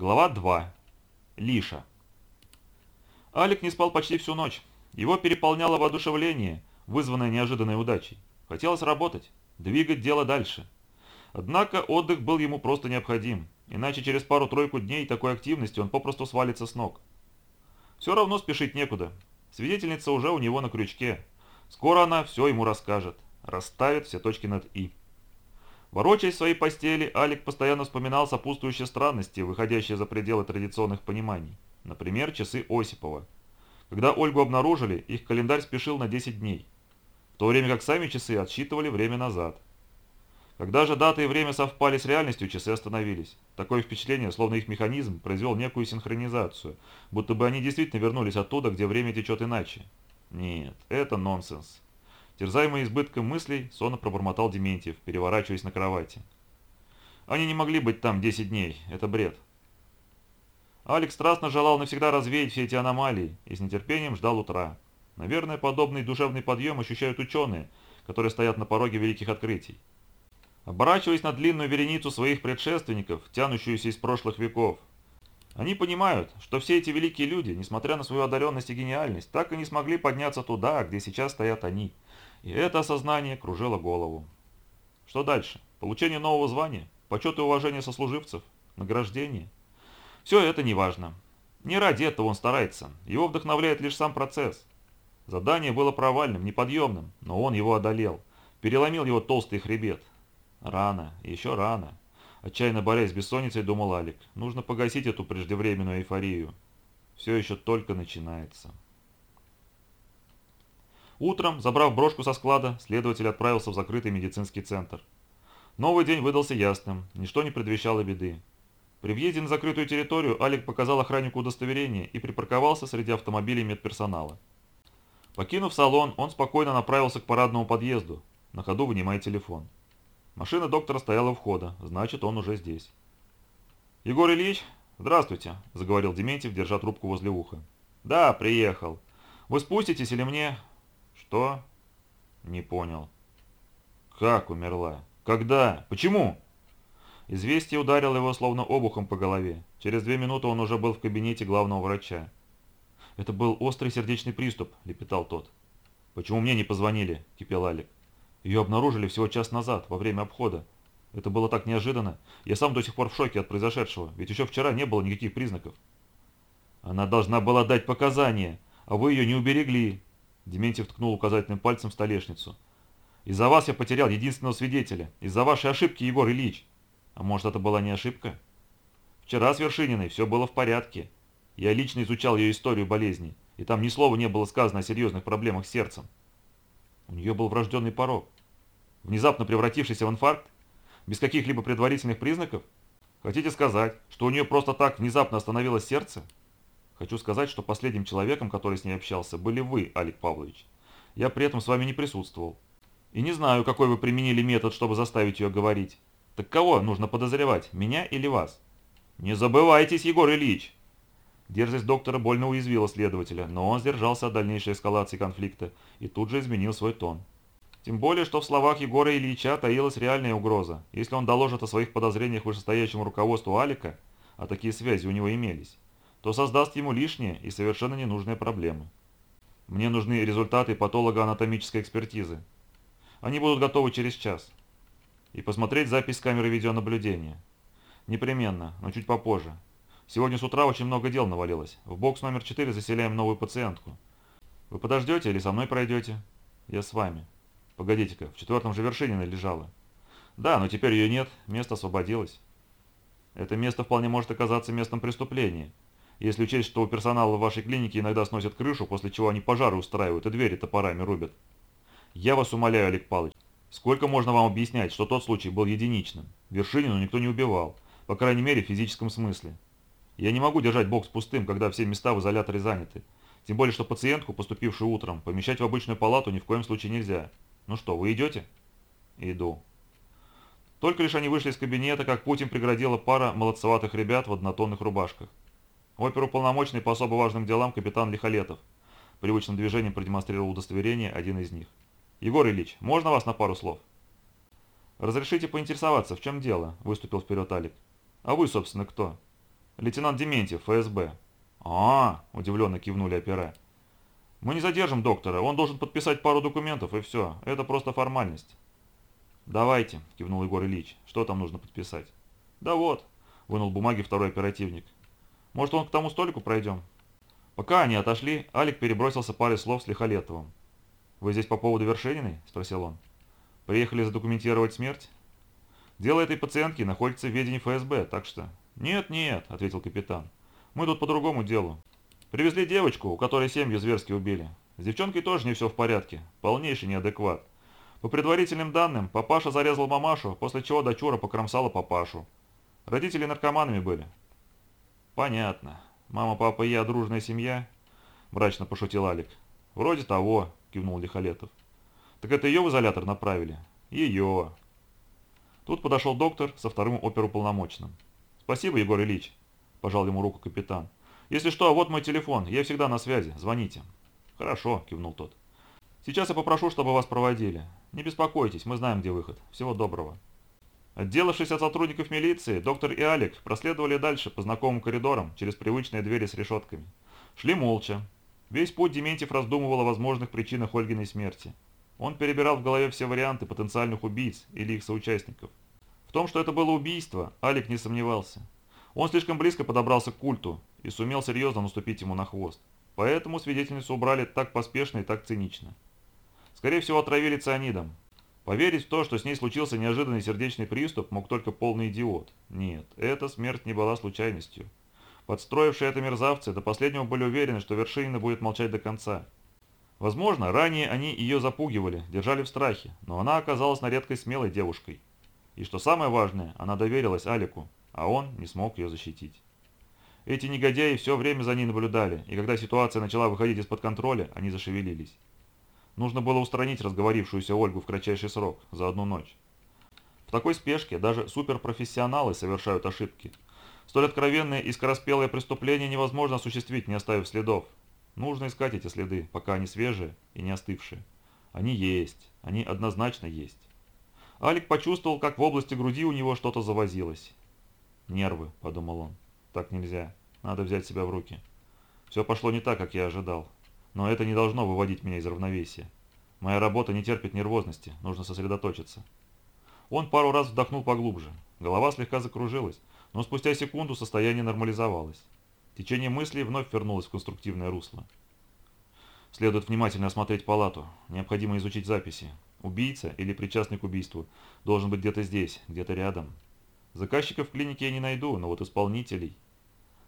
Глава 2. Лиша. Алик не спал почти всю ночь. Его переполняло воодушевление, вызванное неожиданной удачей. Хотелось работать, двигать дело дальше. Однако отдых был ему просто необходим, иначе через пару-тройку дней такой активности он попросту свалится с ног. Все равно спешить некуда. Свидетельница уже у него на крючке. Скоро она все ему расскажет, расставит все точки над «и». Ворочаясь в своей постели, Алик постоянно вспоминал сопутствующие странности, выходящие за пределы традиционных пониманий. Например, часы Осипова. Когда Ольгу обнаружили, их календарь спешил на 10 дней, в то время как сами часы отсчитывали время назад. Когда же дата и время совпали с реальностью, часы остановились. Такое впечатление, словно их механизм произвел некую синхронизацию, будто бы они действительно вернулись оттуда, где время течет иначе. Нет, это нонсенс. Терзаемый избытком мыслей, сонно пробормотал Дементьев, переворачиваясь на кровати. Они не могли быть там 10 дней, это бред. Алекс страстно желал навсегда развеять все эти аномалии и с нетерпением ждал утра. Наверное, подобный душевный подъем ощущают ученые, которые стоят на пороге великих открытий. Оборачиваясь на длинную вереницу своих предшественников, тянущуюся из прошлых веков, они понимают, что все эти великие люди, несмотря на свою одаренность и гениальность, так и не смогли подняться туда, где сейчас стоят они – и это осознание кружило голову. Что дальше? Получение нового звания? Почет и уважение сослуживцев? Награждение? Все это не важно. Не ради этого он старается. Его вдохновляет лишь сам процесс. Задание было провальным, неподъемным, но он его одолел. Переломил его толстый хребет. Рано, еще рано. Отчаянно борясь с бессонницей, думал Алик. Нужно погасить эту преждевременную эйфорию. Все еще только начинается. Утром, забрав брошку со склада, следователь отправился в закрытый медицинский центр. Новый день выдался ясным, ничто не предвещало беды. При въезде на закрытую территорию Алик показал охраннику удостоверение и припарковался среди автомобилей медперсонала. Покинув салон, он спокойно направился к парадному подъезду, на ходу вынимая телефон. Машина доктора стояла у входа, значит, он уже здесь. «Егор Ильич, здравствуйте», – заговорил Дементьев, держа трубку возле уха. «Да, приехал. Вы спуститесь или мне? «Что?» «Не понял». «Как умерла? Когда? Почему?» Известие ударило его словно обухом по голове. Через две минуты он уже был в кабинете главного врача. «Это был острый сердечный приступ», – лепетал тот. «Почему мне не позвонили?» – кипел Алик. «Ее обнаружили всего час назад, во время обхода. Это было так неожиданно. Я сам до сих пор в шоке от произошедшего, ведь еще вчера не было никаких признаков». «Она должна была дать показания, а вы ее не уберегли», Дементьев ткнул указательным пальцем в столешницу. «Из-за вас я потерял единственного свидетеля. Из-за вашей ошибки, Егор Ильич. А может, это была не ошибка? Вчера с Вершининой все было в порядке. Я лично изучал ее историю болезни, и там ни слова не было сказано о серьезных проблемах с сердцем. У нее был врожденный порог. Внезапно превратившийся в инфаркт? Без каких-либо предварительных признаков? Хотите сказать, что у нее просто так внезапно остановилось сердце?» Хочу сказать, что последним человеком, который с ней общался, были вы, Алик Павлович. Я при этом с вами не присутствовал. И не знаю, какой вы применили метод, чтобы заставить ее говорить. Так кого нужно подозревать, меня или вас? Не забывайтесь, Егор Ильич! Дерзость доктора больно уязвила следователя, но он сдержался от дальнейшей эскалации конфликта и тут же изменил свой тон. Тем более, что в словах Егора Ильича таилась реальная угроза. Если он доложит о своих подозрениях вышестоящему руководству Алика, а такие связи у него имелись, то создаст ему лишние и совершенно ненужные проблемы. Мне нужны результаты патологоанатомической экспертизы. Они будут готовы через час. И посмотреть запись камеры видеонаблюдения. Непременно, но чуть попозже. Сегодня с утра очень много дел навалилось. В бокс номер 4 заселяем новую пациентку. Вы подождете или со мной пройдете? Я с вами. Погодите-ка, в четвертом же вершине лежала. Да, но теперь ее нет, место освободилось. Это место вполне может оказаться местом преступления, если учесть, что у персонала вашей клинике иногда сносят крышу, после чего они пожары устраивают и двери топорами рубят. Я вас умоляю, Олег Павлович, сколько можно вам объяснять, что тот случай был единичным? Вершинину никто не убивал, по крайней мере в физическом смысле. Я не могу держать бокс пустым, когда все места в изоляторе заняты. Тем более, что пациентку, поступившую утром, помещать в обычную палату ни в коем случае нельзя. Ну что, вы идете? Иду. Только лишь они вышли из кабинета, как Путин преградила пара молодцеватых ребят в однотонных рубашках. Оперуполномоченный по особо важным делам капитан Лихолетов. Привычным движением продемонстрировал удостоверение один из них. «Егор Ильич, можно вас на пару слов?» «Разрешите поинтересоваться, в чем дело?» – выступил вперед Алик. «А вы, собственно, кто?» Лейтенант Дементьев, ФСБ. а, -а удивленно кивнули опера. «Мы не задержим доктора, он должен подписать пару документов, и все. Это просто формальность». «Давайте», – кивнул Егор Ильич. «Что там нужно подписать?» «Да вот», – вынул бумаги второй оперативник. «Может, он к тому столику пройдем?» Пока они отошли, Алик перебросился парой слов с Лихолетовым. «Вы здесь по поводу Вершининой?» – спросил он. «Приехали задокументировать смерть?» «Дело этой пациентки находится в ведении ФСБ, так что...» «Нет, нет», – ответил капитан. «Мы тут по другому делу. Привезли девочку, у которой семью зверски убили. С девчонкой тоже не все в порядке. Полнейший неадекват. По предварительным данным, папаша зарезал мамашу, после чего дочура покромсала папашу. Родители наркоманами были. Понятно. Мама, папа и я дружная семья? Мрачно пошутил Алик. Вроде того, кивнул Лихолетов. Так это ее в изолятор направили? Ее. Тут подошел доктор со вторым оперуполномоченным. Спасибо, Егор Ильич, пожал ему руку капитан. Если что, вот мой телефон, я всегда на связи, звоните. Хорошо, кивнул тот. Сейчас я попрошу, чтобы вас проводили. Не беспокойтесь, мы знаем, где выход. Всего доброго. Отделавшись от сотрудников милиции, доктор и Алик проследовали дальше по знакомым коридорам через привычные двери с решетками. Шли молча. Весь путь Дементьев раздумывал о возможных причинах Ольгиной смерти. Он перебирал в голове все варианты потенциальных убийц или их соучастников. В том, что это было убийство, Алик не сомневался. Он слишком близко подобрался к культу и сумел серьезно наступить ему на хвост. Поэтому свидетельницу убрали так поспешно и так цинично. Скорее всего, отравили цианидом. Поверить в то, что с ней случился неожиданный сердечный приступ, мог только полный идиот. Нет, эта смерть не была случайностью. Подстроившие это мерзавцы до последнего были уверены, что Вершинина будет молчать до конца. Возможно, ранее они ее запугивали, держали в страхе, но она оказалась на редкость смелой девушкой. И что самое важное, она доверилась Алику, а он не смог ее защитить. Эти негодяи все время за ней наблюдали, и когда ситуация начала выходить из-под контроля, они зашевелились. Нужно было устранить разговорившуюся Ольгу в кратчайший срок, за одну ночь. В такой спешке даже суперпрофессионалы совершают ошибки. Столь откровенное и скороспелое преступление невозможно осуществить, не оставив следов. Нужно искать эти следы, пока они свежие и не остывшие. Они есть, они однозначно есть. Алик почувствовал, как в области груди у него что-то завозилось. «Нервы», — подумал он. «Так нельзя. Надо взять себя в руки». Все пошло не так, как я ожидал. Но это не должно выводить меня из равновесия. Моя работа не терпит нервозности, нужно сосредоточиться. Он пару раз вдохнул поглубже. Голова слегка закружилась, но спустя секунду состояние нормализовалось. Течение мыслей вновь вернулось в конструктивное русло. Следует внимательно осмотреть палату. Необходимо изучить записи. Убийца или причастный к убийству должен быть где-то здесь, где-то рядом. Заказчиков в клинике я не найду, но вот исполнителей...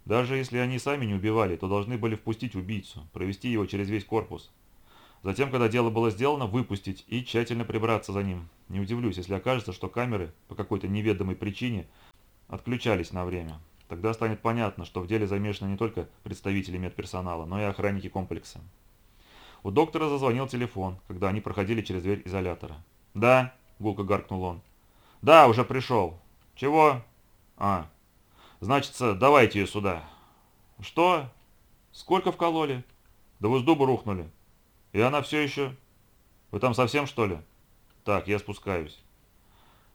Даже если они сами не убивали, то должны были впустить убийцу, провести его через весь корпус. Затем, когда дело было сделано, выпустить и тщательно прибраться за ним. Не удивлюсь, если окажется, что камеры по какой-то неведомой причине отключались на время. Тогда станет понятно, что в деле замешаны не только представители медперсонала, но и охранники комплекса. У доктора зазвонил телефон, когда они проходили через дверь изолятора. «Да», — гулко гаркнул он. «Да, уже пришел. Чего?» «А, Значится, давайте ее сюда. Что? Сколько вкололи? Да вы с дуба рухнули. И она все еще... Вы там совсем, что ли? Так, я спускаюсь.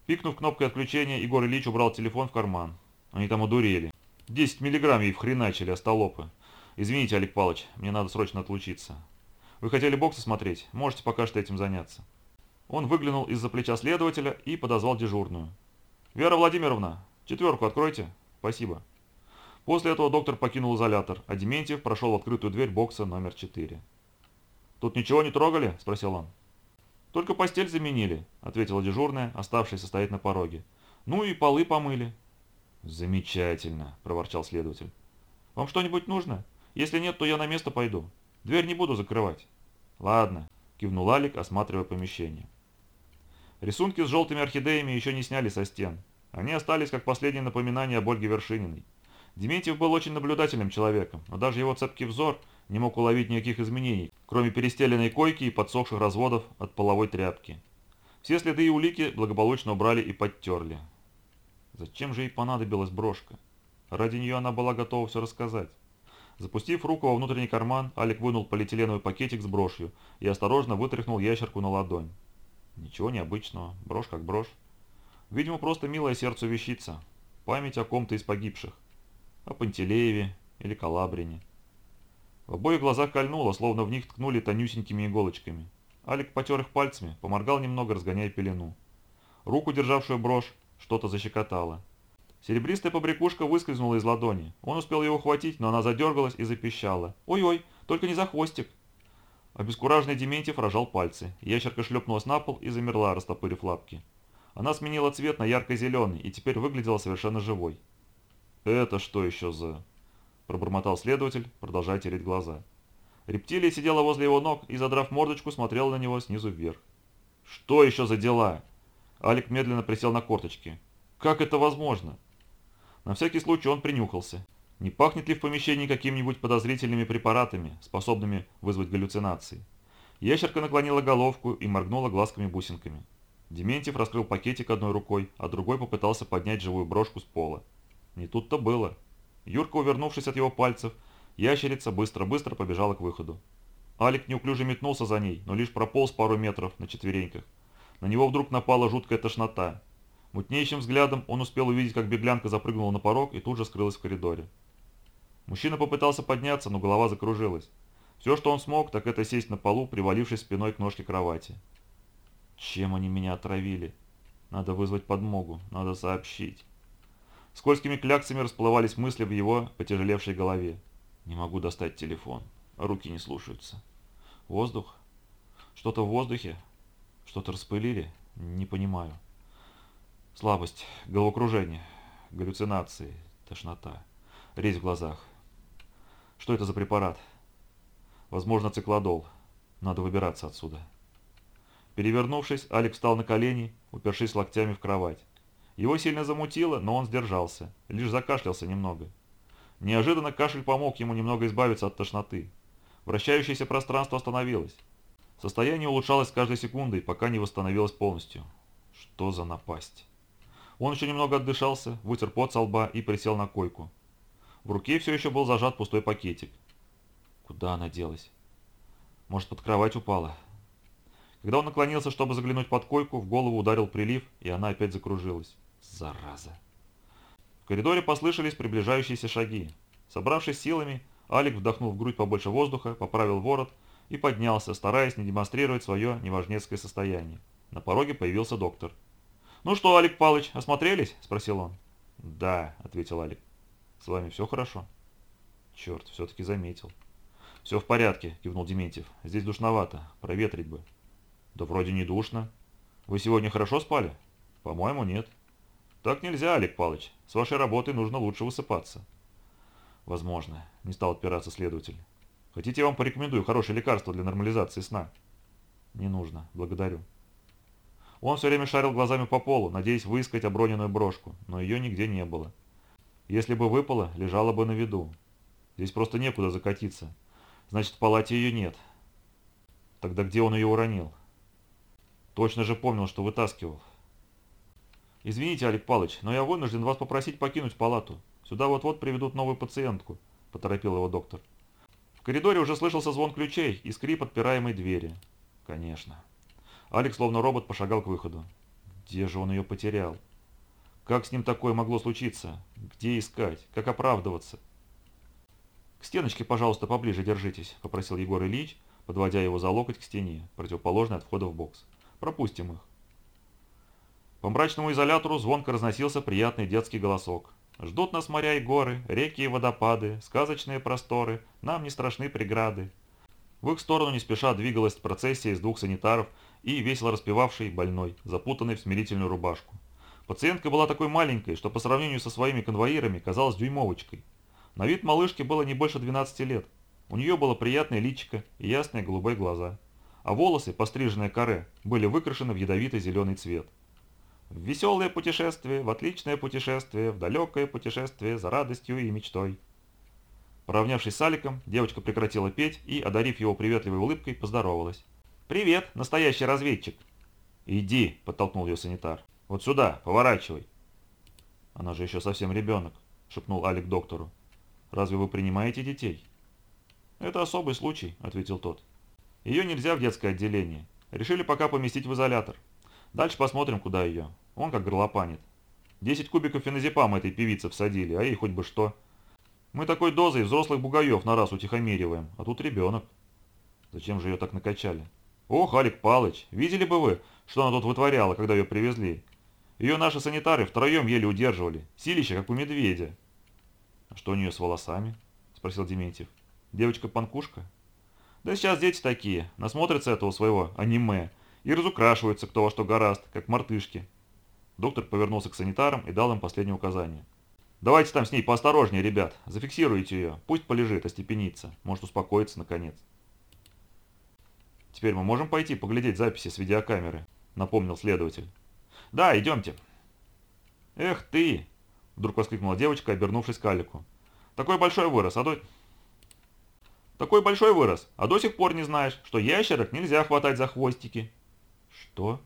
Пикнув кнопкой отключения, Егор Ильич убрал телефон в карман. Они там одурели. 10 миллиграмм ей вхреначили, остолопы. Извините, Олег Павлович, мне надо срочно отлучиться. Вы хотели боксы смотреть? Можете пока что этим заняться. Он выглянул из-за плеча следователя и подозвал дежурную. «Вера Владимировна, четверку откройте». «Спасибо». После этого доктор покинул изолятор, а Дементьев прошел в открытую дверь бокса номер 4. «Тут ничего не трогали?» – спросил он. «Только постель заменили», – ответила дежурная, оставшаяся стоять на пороге. «Ну и полы помыли». «Замечательно», – проворчал следователь. «Вам что-нибудь нужно? Если нет, то я на место пойду. Дверь не буду закрывать». «Ладно», – кивнул Алик, осматривая помещение. Рисунки с желтыми орхидеями еще не сняли со стен, они остались как последнее напоминание об Ольге Вершининой. Дементьев был очень наблюдательным человеком, но даже его цепкий взор не мог уловить никаких изменений, кроме перестеленной койки и подсохших разводов от половой тряпки. Все следы и улики благополучно убрали и подтерли. Зачем же ей понадобилась брошка? Ради нее она была готова все рассказать. Запустив руку во внутренний карман, Алик вынул полиэтиленовый пакетик с брошью и осторожно вытряхнул ящерку на ладонь. Ничего необычного, брошь как брошь. Видимо, просто милая сердцу вещица. Память о ком-то из погибших. о Пантелееве или Калабрине. В обоих глазах кольнуло, словно в них ткнули тонюсенькими иголочками. Алик потер их пальцами, поморгал немного, разгоняя пелену. Руку, державшую брошь, что-то защекотало. Серебристая побрякушка выскользнула из ладони. Он успел ее ухватить, но она задергалась и запищала. «Ой-ой, только не за хвостик!» Обескураженный Дементьев рожал пальцы. Ящерка шлепнулась на пол и замерла, растопырив лапки. Она сменила цвет на ярко-зеленый и теперь выглядела совершенно живой. «Это что еще за...» – пробормотал следователь, продолжая тереть глаза. Рептилия сидела возле его ног и, задрав мордочку, смотрела на него снизу вверх. «Что еще за дела?» Алик медленно присел на корточки. «Как это возможно?» На всякий случай он принюхался. Не пахнет ли в помещении какими-нибудь подозрительными препаратами, способными вызвать галлюцинации? Ящерка наклонила головку и моргнула глазками-бусинками. Дементьев раскрыл пакетик одной рукой, а другой попытался поднять живую брошку с пола. Не тут-то было. Юрка, увернувшись от его пальцев, ящерица быстро-быстро побежала к выходу. Алик неуклюже метнулся за ней, но лишь прополз пару метров на четвереньках. На него вдруг напала жуткая тошнота. Мутнейшим взглядом он успел увидеть, как беглянка запрыгнула на порог и тут же скрылась в коридоре. Мужчина попытался подняться, но голова закружилась. Все, что он смог, так это сесть на полу, привалившись спиной к ножке кровати. Чем они меня отравили? Надо вызвать подмогу, надо сообщить. Скользкими кляксами расплывались мысли в его потяжелевшей голове. Не могу достать телефон, руки не слушаются. Воздух? Что-то в воздухе? Что-то распылили? Не понимаю. Слабость, головокружение, галлюцинации, тошнота, резь в глазах. Что это за препарат? Возможно, циклодол. Надо выбираться отсюда. Перевернувшись, Алекс встал на колени, упершись локтями в кровать. Его сильно замутило, но он сдержался, лишь закашлялся немного. Неожиданно кашель помог ему немного избавиться от тошноты. Вращающееся пространство остановилось. Состояние улучшалось с каждой секундой, пока не восстановилось полностью. Что за напасть? Он еще немного отдышался, вытер пот со лба и присел на койку. В руке все еще был зажат пустой пакетик. Куда она делась? Может, под кровать упала? Когда он наклонился, чтобы заглянуть под койку, в голову ударил прилив, и она опять закружилась. Зараза. В коридоре послышались приближающиеся шаги. Собравшись силами, Алик вдохнул в грудь побольше воздуха, поправил ворот и поднялся, стараясь не демонстрировать свое неважнецкое состояние. На пороге появился доктор. «Ну что, Алик Палыч, осмотрелись?» – спросил он. «Да», – ответил Алик. «С вами все хорошо?» «Черт, все-таки заметил». «Все в порядке», – кивнул Дементьев. «Здесь душновато, проветрить бы». «Да вроде не душно. Вы сегодня хорошо спали?» «По-моему, нет». «Так нельзя, Алик Палыч. С вашей работой нужно лучше высыпаться». «Возможно», – не стал отпираться следователь. «Хотите, я вам порекомендую хорошее лекарство для нормализации сна?» «Не нужно, благодарю». Он все время шарил глазами по полу, надеясь выискать оброненную брошку, но ее нигде не было. Если бы выпала, лежала бы на виду. Здесь просто некуда закатиться. Значит, в палате ее нет. Тогда где он ее уронил? Точно же помнил, что вытаскивал. «Извините, Олег Палыч, но я вынужден вас попросить покинуть палату. Сюда вот-вот приведут новую пациентку», – поторопил его доктор. В коридоре уже слышался звон ключей и скрип отпираемой двери. «Конечно». Алекс, словно робот, пошагал к выходу. Где же он ее потерял? Как с ним такое могло случиться? Где искать? Как оправдываться? «К стеночке, пожалуйста, поближе держитесь», – попросил Егор Ильич, подводя его за локоть к стене, противоположной от входа в бокс. «Пропустим их». По мрачному изолятору звонко разносился приятный детский голосок. «Ждут нас моря и горы, реки и водопады, сказочные просторы, нам не страшны преграды». В их сторону не спеша двигалась процессия из двух санитаров и весело распевавший больной, запутанный в смирительную рубашку. Пациентка была такой маленькой, что по сравнению со своими конвоирами казалась дюймовочкой. На вид малышки было не больше 12 лет. У нее было приятное личико и ясные голубые глаза. А волосы, постриженные каре, были выкрашены в ядовитый зеленый цвет. В веселое путешествие, в отличное путешествие, в далекое путешествие за радостью и мечтой. Поравнявшись с Аликом, девочка прекратила петь и, одарив его приветливой улыбкой, поздоровалась. «Привет, настоящий разведчик!» «Иди!» – подтолкнул ее санитар. «Вот сюда, поворачивай!» «Она же еще совсем ребенок», – шепнул Алик доктору. «Разве вы принимаете детей?» «Это особый случай», – ответил тот. «Ее нельзя в детское отделение. Решили пока поместить в изолятор. Дальше посмотрим, куда ее. Он как горлопанит. Десять кубиков феназепама этой певице всадили, а ей хоть бы что. Мы такой дозой взрослых бугаев на раз утихомириваем, а тут ребенок. Зачем же ее так накачали? Ох, Алик Палыч, видели бы вы, что она тут вытворяла, когда ее привезли? Ее наши санитары втроем еле удерживали, силища, как у медведя. А что у нее с волосами? Спросил Дементьев. Девочка-панкушка? Да сейчас дети такие, насмотрятся этого своего аниме и разукрашиваются кто во что гораст, как мартышки. Доктор повернулся к санитарам и дал им последнее указание. «Давайте там с ней поосторожнее, ребят. Зафиксируйте ее. Пусть полежит, остепенится. Может успокоиться наконец». «Теперь мы можем пойти поглядеть записи с видеокамеры», — напомнил следователь. «Да, идемте». «Эх ты!» — вдруг воскликнула девочка, обернувшись к Алику. «Такой большой вырос, а до...» «Такой большой вырос, а до сих пор не знаешь, что ящерок нельзя хватать за хвостики». «Что?»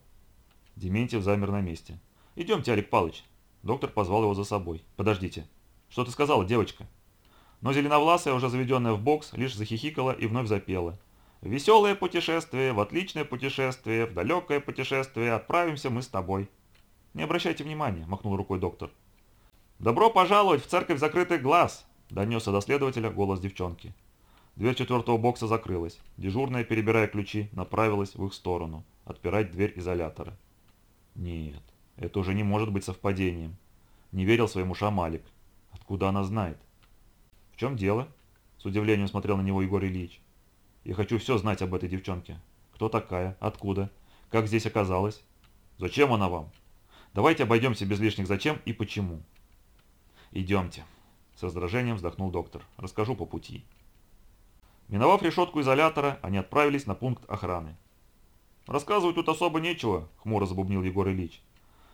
Дементьев замер на месте. «Идемте, Алик Палыч». Доктор позвал его за собой. «Подождите. Что ты сказала, девочка?» Но зеленовласая, уже заведенная в бокс, лишь захихикала и вновь запела. «В веселое путешествие, в отличное путешествие, в далекое путешествие отправимся мы с тобой». «Не обращайте внимания», – махнул рукой доктор. «Добро пожаловать в церковь закрытых глаз», – донесся до следователя голос девчонки. Дверь четвертого бокса закрылась. Дежурная, перебирая ключи, направилась в их сторону, отпирать дверь изолятора. Нет, это уже не может быть совпадением. Не верил своим ушам Алик. Откуда она знает? В чем дело? С удивлением смотрел на него Егор Ильич. Я хочу все знать об этой девчонке. Кто такая? Откуда? Как здесь оказалась? Зачем она вам? Давайте обойдемся без лишних зачем и почему. Идемте. С раздражением вздохнул доктор. Расскажу по пути. Миновав решетку изолятора, они отправились на пункт охраны. «Рассказывать тут особо нечего», — хмуро забубнил Егор Ильич.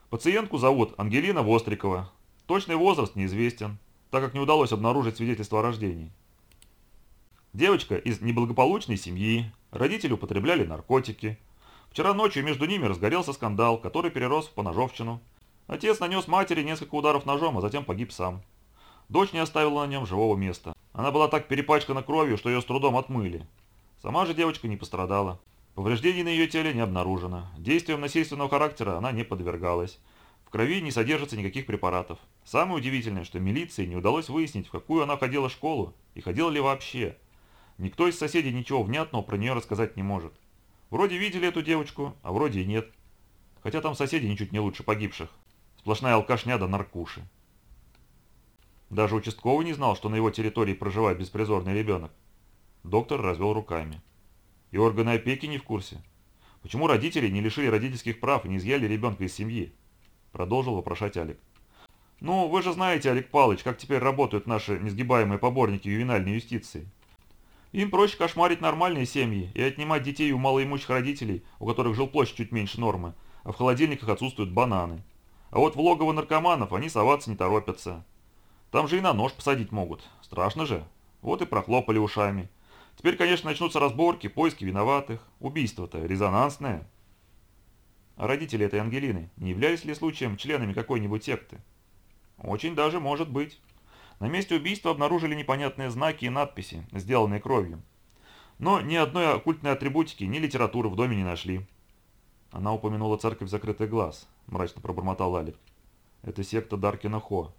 «Пациентку зовут Ангелина Вострикова. Точный возраст неизвестен, так как не удалось обнаружить свидетельство о рождении. Девочка из неблагополучной семьи, родители употребляли наркотики. Вчера ночью между ними разгорелся скандал, который перерос в поножовщину. Отец нанес матери несколько ударов ножом, а затем погиб сам. Дочь не оставила на нем живого места. Она была так перепачкана кровью, что ее с трудом отмыли. Сама же девочка не пострадала. Повреждений на ее теле не обнаружено. Действием насильственного характера она не подвергалась. В крови не содержится никаких препаратов. Самое удивительное, что милиции не удалось выяснить, в какую она ходила школу и ходила ли вообще. Никто из соседей ничего внятного про нее рассказать не может. Вроде видели эту девочку, а вроде и нет. Хотя там соседи ничуть не лучше погибших. Сплошная алкашня да наркуши. Даже участковый не знал, что на его территории проживает беспризорный ребенок. Доктор развел руками. И органы опеки не в курсе. Почему родители не лишили родительских прав и не изъяли ребенка из семьи? Продолжил вопрошать Алик. Ну, вы же знаете, Алик Палыч, как теперь работают наши несгибаемые поборники ювенальной юстиции. Им проще кошмарить нормальные семьи и отнимать детей у малоимущих родителей, у которых жилплощадь чуть меньше нормы, а в холодильниках отсутствуют бананы. А вот в логово наркоманов они соваться не торопятся. Там же и на нож посадить могут. Страшно же. Вот и прохлопали ушами. Теперь, конечно, начнутся разборки, поиски виноватых. Убийство-то резонансное. А родители этой Ангелины не являлись ли случаем членами какой-нибудь секты? Очень даже может быть. На месте убийства обнаружили непонятные знаки и надписи, сделанные кровью. Но ни одной оккультной атрибутики, ни литературы в доме не нашли. Она упомянула церковь закрытый глаз, мрачно пробормотал Алик. Это секта Даркина Хо.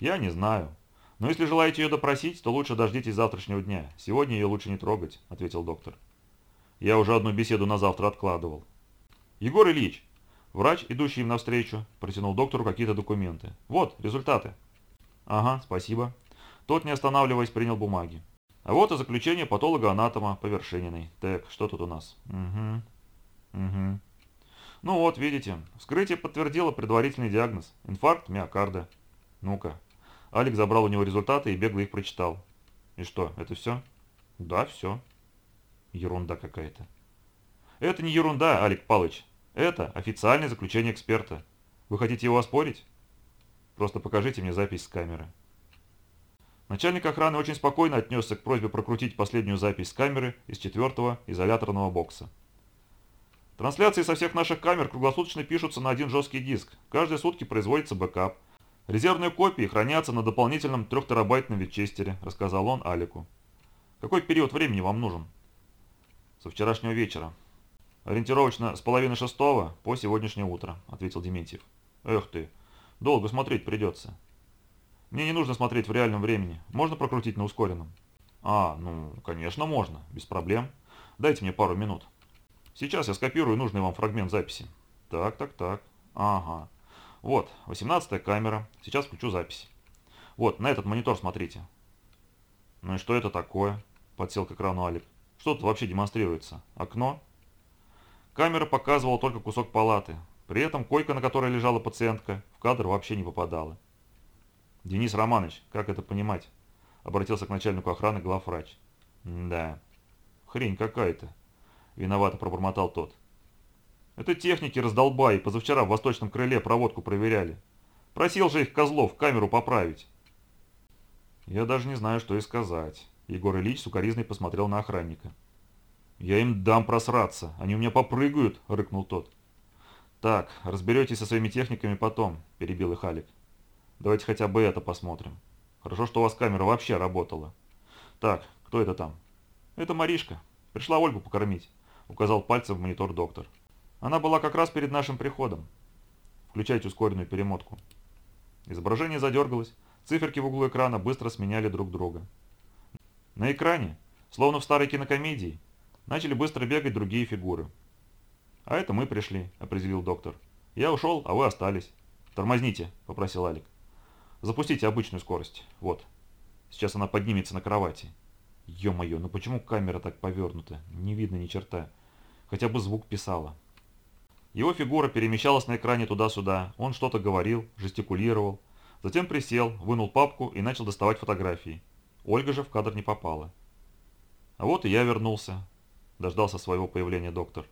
Я не знаю. «Но если желаете ее допросить, то лучше дождитесь завтрашнего дня. Сегодня ее лучше не трогать», – ответил доктор. «Я уже одну беседу на завтра откладывал». «Егор Ильич!» Врач, идущий им навстречу, протянул доктору какие-то документы. «Вот, результаты». «Ага, спасибо». Тот, не останавливаясь, принял бумаги. А вот и заключение патолога-анатома по Вершининой. Так, что тут у нас? Угу. Угу. Ну вот, видите, вскрытие подтвердило предварительный диагноз. Инфаркт миокарда. Ну-ка, Алик забрал у него результаты и бегло их прочитал. И что, это все? Да, все. Ерунда какая-то. Это не ерунда, Алик Палыч. Это официальное заключение эксперта. Вы хотите его оспорить? Просто покажите мне запись с камеры. Начальник охраны очень спокойно отнесся к просьбе прокрутить последнюю запись с камеры из четвертого изоляторного бокса. Трансляции со всех наших камер круглосуточно пишутся на один жесткий диск. Каждые сутки производится бэкап. Резервные копии хранятся на дополнительном 3-терабайтном винчестере, рассказал он Алику. Какой период времени вам нужен? Со вчерашнего вечера. Ориентировочно с половины шестого по сегодняшнее утро, ответил Дементьев. Эх ты, долго смотреть придется. Мне не нужно смотреть в реальном времени. Можно прокрутить на ускоренном? А, ну, конечно, можно. Без проблем. Дайте мне пару минут. Сейчас я скопирую нужный вам фрагмент записи. Так, так, так. Ага. Вот, 18 камера. Сейчас включу запись. Вот, на этот монитор смотрите. Ну и что это такое? Подсел к экрану Алик. Что тут вообще демонстрируется? Окно? Камера показывала только кусок палаты. При этом койка, на которой лежала пациентка, в кадр вообще не попадала. «Денис Романович, как это понимать?» Обратился к начальнику охраны главврач. «Да, хрень какая-то», — виновато пробормотал тот. «Это техники раздолбай, позавчера в восточном крыле проводку проверяли. Просил же их Козлов камеру поправить». «Я даже не знаю, что и сказать». Егор Ильич сукоризной посмотрел на охранника. «Я им дам просраться, они у меня попрыгают», — рыкнул тот. «Так, разберетесь со своими техниками потом», — перебил их Алик. «Давайте хотя бы это посмотрим. Хорошо, что у вас камера вообще работала. Так, кто это там?» «Это Маришка. Пришла Ольгу покормить», — указал пальцем в монитор доктор. «Она была как раз перед нашим приходом. Включайте ускоренную перемотку». Изображение задергалось, циферки в углу экрана быстро сменяли друг друга. На экране, словно в старой кинокомедии, начали быстро бегать другие фигуры. «А это мы пришли», — определил доктор. «Я ушел, а вы остались». «Тормозните», — попросил Алик. «Запустите обычную скорость. Вот. Сейчас она поднимется на кровати». «Ё-моё, ну почему камера так повернута? Не видно ни черта. Хотя бы звук писала». Его фигура перемещалась на экране туда-сюда. Он что-то говорил, жестикулировал. Затем присел, вынул папку и начал доставать фотографии. Ольга же в кадр не попала. А вот и я вернулся. Дождался своего появления доктор.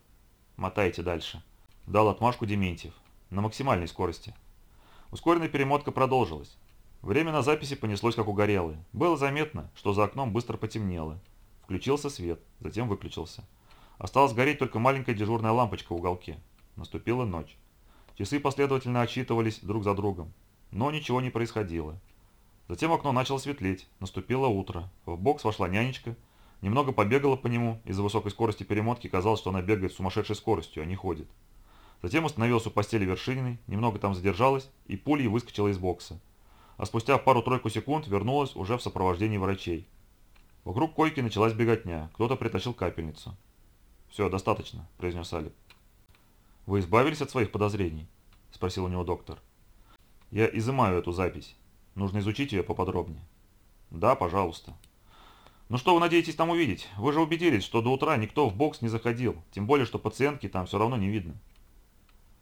Мотайте дальше. Дал отмашку Дементьев. На максимальной скорости. Ускоренная перемотка продолжилась. Время на записи понеслось как угорелое. Было заметно, что за окном быстро потемнело. Включился свет, затем выключился. Осталась гореть только маленькая дежурная лампочка в уголке. Наступила ночь. Часы последовательно отсчитывались друг за другом. Но ничего не происходило. Затем окно начало светлеть, наступило утро. В бокс вошла нянечка, немного побегала по нему, из-за высокой скорости перемотки казалось, что она бегает с сумасшедшей скоростью, а не ходит. Затем остановилась у постели Вершининой, немного там задержалась и пулей выскочила из бокса. А спустя пару-тройку секунд вернулась уже в сопровождении врачей. Вокруг койки началась беготня, кто-то притащил капельницу. «Все, достаточно», – произнес Алик. «Вы избавились от своих подозрений?» – спросил у него доктор. «Я изымаю эту запись. Нужно изучить ее поподробнее. Да, пожалуйста. Ну что вы надеетесь там увидеть? Вы же убедились, что до утра никто в бокс не заходил, тем более, что пациентки там все равно не видно.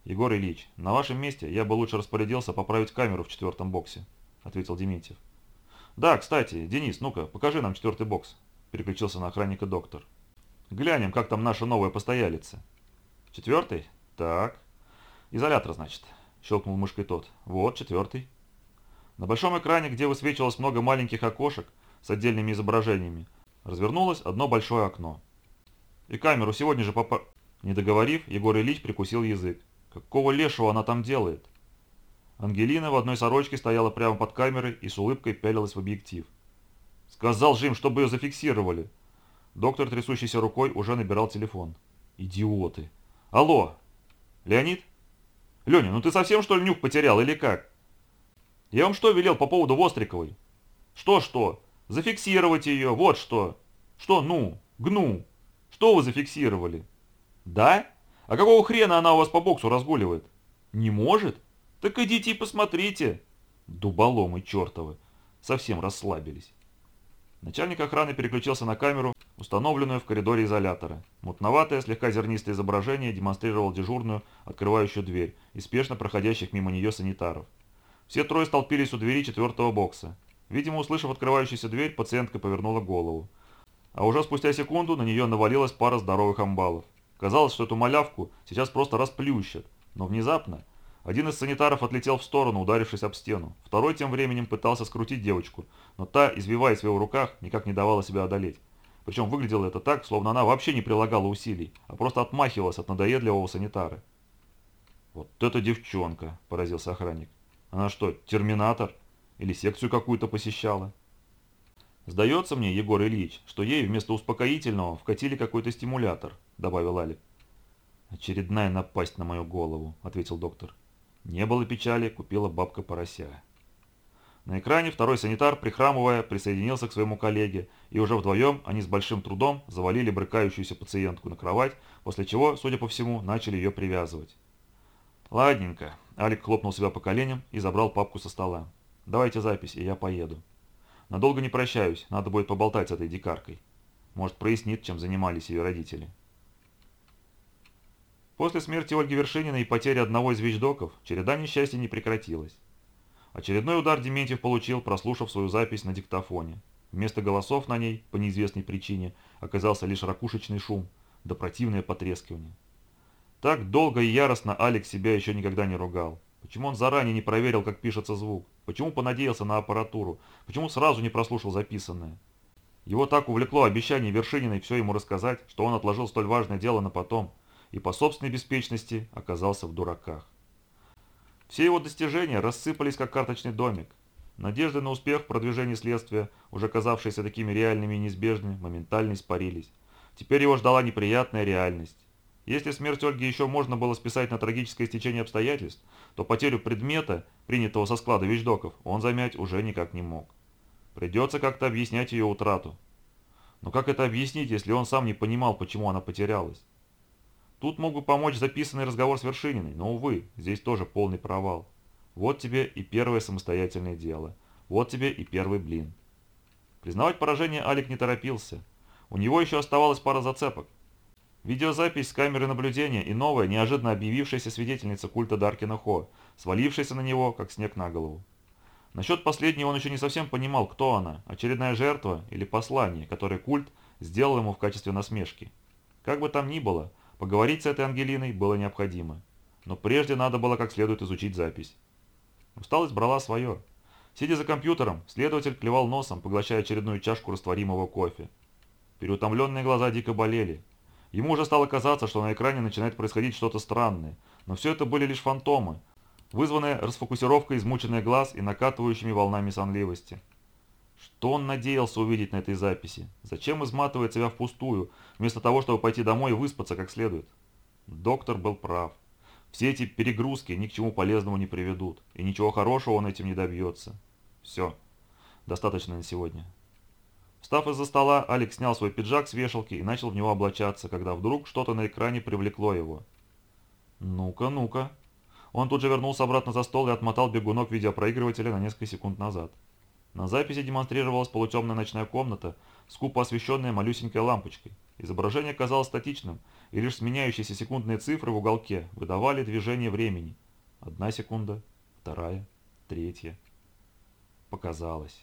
Егор Ильич, на вашем месте я бы лучше распорядился поправить камеру в четвертом боксе, ответил Дементьев. Да, кстати, Денис, ну-ка, покажи нам четвертый бокс, переключился на охранника доктор. Глянем, как там наша новая постоялица. Четвертый? Так. Изолятор, значит, щелкнул мышкой тот. Вот, четвертый. На большом экране, где высвечивалось много маленьких окошек с отдельными изображениями, развернулось одно большое окно. И камеру сегодня же попа... Не договорив, Егор Ильич прикусил язык. Какого лешего она там делает? Ангелина в одной сорочке стояла прямо под камерой и с улыбкой пялилась в объектив. «Сказал же им, чтобы ее зафиксировали!» Доктор, трясущейся рукой, уже набирал телефон. «Идиоты! Алло! Леонид? Леня, ну ты совсем что ли нюх потерял или как?» Я вам что велел по поводу Востриковой? Что-что? Зафиксировать ее, вот что. Что ну? Гну. Что вы зафиксировали? Да? А какого хрена она у вас по боксу разгуливает? Не может? Так идите и посмотрите. Дуболомы чертовы. Совсем расслабились. Начальник охраны переключился на камеру, установленную в коридоре изолятора. Мутноватое, слегка зернистое изображение демонстрировало дежурную, открывающую дверь и спешно проходящих мимо нее санитаров. Все трое столпились у двери четвертого бокса. Видимо, услышав открывающуюся дверь, пациентка повернула голову. А уже спустя секунду на нее навалилась пара здоровых амбалов. Казалось, что эту малявку сейчас просто расплющат. Но внезапно один из санитаров отлетел в сторону, ударившись об стену. Второй тем временем пытался скрутить девочку, но та, извиваясь в его руках, никак не давала себя одолеть. Причем выглядело это так, словно она вообще не прилагала усилий, а просто отмахивалась от надоедливого санитара. «Вот это девчонка!» – поразился охранник. Она что, терминатор? Или секцию какую-то посещала? Сдается мне, Егор Ильич, что ей вместо успокоительного вкатили какой-то стимулятор, добавил Алик. Очередная напасть на мою голову, ответил доктор. Не было печали, купила бабка порося. На экране второй санитар, прихрамывая, присоединился к своему коллеге, и уже вдвоем они с большим трудом завалили брыкающуюся пациентку на кровать, после чего, судя по всему, начали ее привязывать. «Ладненько», — Алик хлопнул себя по коленям и забрал папку со стола. «Давайте запись, и я поеду. Надолго не прощаюсь, надо будет поболтать с этой дикаркой. Может, прояснит, чем занимались ее родители». После смерти Ольги Вершининой и потери одного из вещдоков череда несчастья не прекратилась. Очередной удар Дементьев получил, прослушав свою запись на диктофоне. Вместо голосов на ней, по неизвестной причине, оказался лишь ракушечный шум, да противное потрескивание. Так долго и яростно Алекс себя еще никогда не ругал. Почему он заранее не проверил, как пишется звук? Почему понадеялся на аппаратуру? Почему сразу не прослушал записанное? Его так увлекло обещание Вершининой все ему рассказать, что он отложил столь важное дело на потом, и по собственной беспечности оказался в дураках. Все его достижения рассыпались как карточный домик. Надежды на успех в продвижении следствия, уже казавшиеся такими реальными и неизбежными, моментально испарились. Теперь его ждала неприятная реальность. Если смерть Ольги еще можно было списать на трагическое стечение обстоятельств, то потерю предмета, принятого со склада вещдоков, он замять уже никак не мог. Придется как-то объяснять ее утрату. Но как это объяснить, если он сам не понимал, почему она потерялась? Тут мог бы помочь записанный разговор с Вершининой, но, увы, здесь тоже полный провал. Вот тебе и первое самостоятельное дело. Вот тебе и первый блин. Признавать поражение Алик не торопился. У него еще оставалась пара зацепок. Видеозапись с камеры наблюдения и новая, неожиданно объявившаяся свидетельница культа Даркина Хо, свалившаяся на него, как снег на голову. Насчет последнего он еще не совсем понимал, кто она, очередная жертва или послание, которое культ сделал ему в качестве насмешки. Как бы там ни было, Поговорить с этой Ангелиной было необходимо. Но прежде надо было как следует изучить запись. Усталость брала свое. Сидя за компьютером, следователь клевал носом, поглощая очередную чашку растворимого кофе. Переутомленные глаза дико болели. Ему уже стало казаться, что на экране начинает происходить что-то странное, но все это были лишь фантомы, вызванные расфокусировкой измученных глаз и накатывающими волнами сонливости. Что он надеялся увидеть на этой записи? Зачем изматывать себя впустую, вместо того, чтобы пойти домой и выспаться как следует? Доктор был прав. Все эти перегрузки ни к чему полезному не приведут, и ничего хорошего он этим не добьется. Все. Достаточно на сегодня. Встав из-за стола, Алекс снял свой пиджак с вешалки и начал в него облачаться, когда вдруг что-то на экране привлекло его. «Ну-ка, ну-ка». Он тут же вернулся обратно за стол и отмотал бегунок видеопроигрывателя на несколько секунд назад. На записи демонстрировалась полутемная ночная комната, скупо освещенная малюсенькой лампочкой. Изображение казалось статичным, и лишь сменяющиеся секундные цифры в уголке выдавали движение времени. Одна секунда, вторая, третья. Показалось.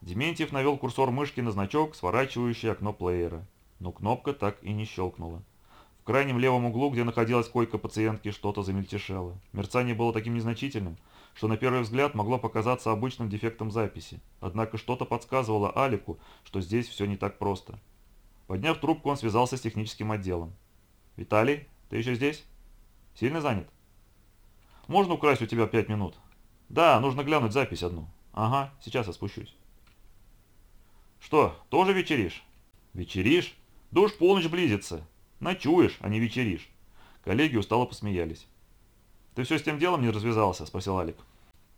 Дементьев навел курсор мышки на значок, сворачивающий окно плеера. Но кнопка так и не щелкнула. В крайнем левом углу, где находилась койка пациентки, что-то замельтешело. Мерцание было таким незначительным, что на первый взгляд могло показаться обычным дефектом записи. Однако что-то подсказывало Алику, что здесь все не так просто. Подняв трубку, он связался с техническим отделом. «Виталий, ты еще здесь? Сильно занят?» «Можно украсть у тебя пять минут?» «Да, нужно глянуть запись одну». «Ага, сейчас я спущусь». «Что, тоже вечеришь?» «Вечеришь? Да уж полночь близится. Ночуешь, а не вечеришь». Коллеги устало посмеялись. «Ты все с тем делом не развязался?» – спросил Алик.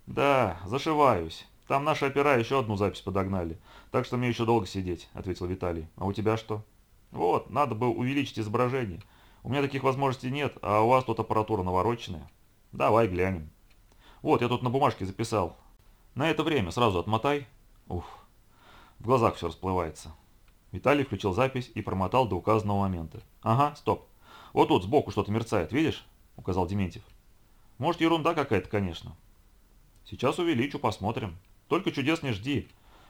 «Да, зашиваюсь. Там наши опера еще одну запись подогнали, так что мне еще долго сидеть», – ответил Виталий. «А у тебя что?» «Вот, надо бы увеличить изображение. У меня таких возможностей нет, а у вас тут аппаратура навороченная. Давай глянем. Вот, я тут на бумажке записал. На это время сразу отмотай. Ух, в глазах все расплывается». Виталий включил запись и промотал до указанного момента. «Ага, стоп. Вот тут сбоку что-то мерцает, видишь?» – указал Дементьев. Может, ерунда какая-то, конечно. Сейчас увеличу, посмотрим. Только чудес не жди.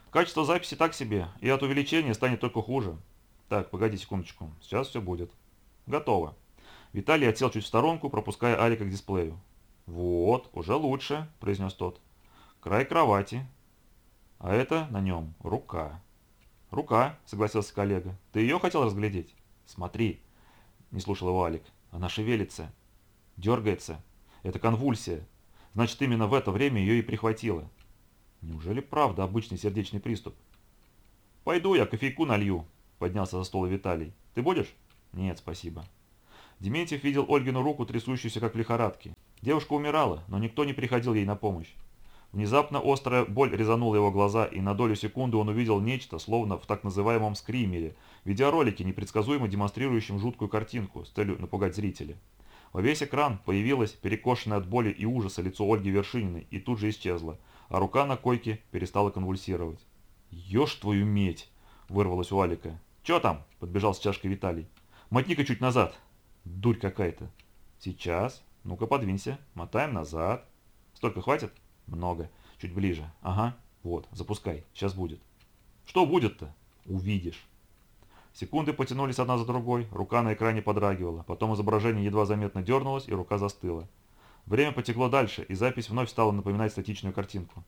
Качество записи так себе, и от увеличения станет только хуже. Так, погоди секундочку. Сейчас все будет. Готово. Виталий отсел чуть в сторонку, пропуская Алика к дисплею. «Вот, уже лучше», – произнес тот. «Край кровати. А это на нем рука». «Рука», – согласился коллега. «Ты ее хотел разглядеть?» «Смотри», – не слушал его Алик. «Она шевелится, дергается, это конвульсия. Значит, именно в это время ее и прихватило. Неужели правда обычный сердечный приступ? «Пойду я кофейку налью», – поднялся за стол Виталий. «Ты будешь?» «Нет, спасибо». Дементьев видел Ольгину руку, трясущуюся как в лихорадке. Девушка умирала, но никто не приходил ей на помощь. Внезапно острая боль резанула его глаза, и на долю секунды он увидел нечто, словно в так называемом скримере, видеоролике, непредсказуемо демонстрирующем жуткую картинку с целью напугать зрителя. Во весь экран появилось перекошенное от боли и ужаса лицо Ольги Вершининой и тут же исчезло, а рука на койке перестала конвульсировать. «Ешь твою медь!» – вырвалось у Алика. «Чё там?» – подбежал с чашкой Виталий. «Мотни-ка чуть назад!» «Дурь какая-то!» «Сейчас. Ну-ка подвинься. Мотаем назад. Столько хватит?» Много. Чуть ближе. Ага. Вот, запускай. Сейчас будет. Что будет-то? Увидишь. Секунды потянулись одна за другой, рука на экране подрагивала, потом изображение едва заметно дернулось, и рука застыла. Время потекло дальше, и запись вновь стала напоминать статичную картинку.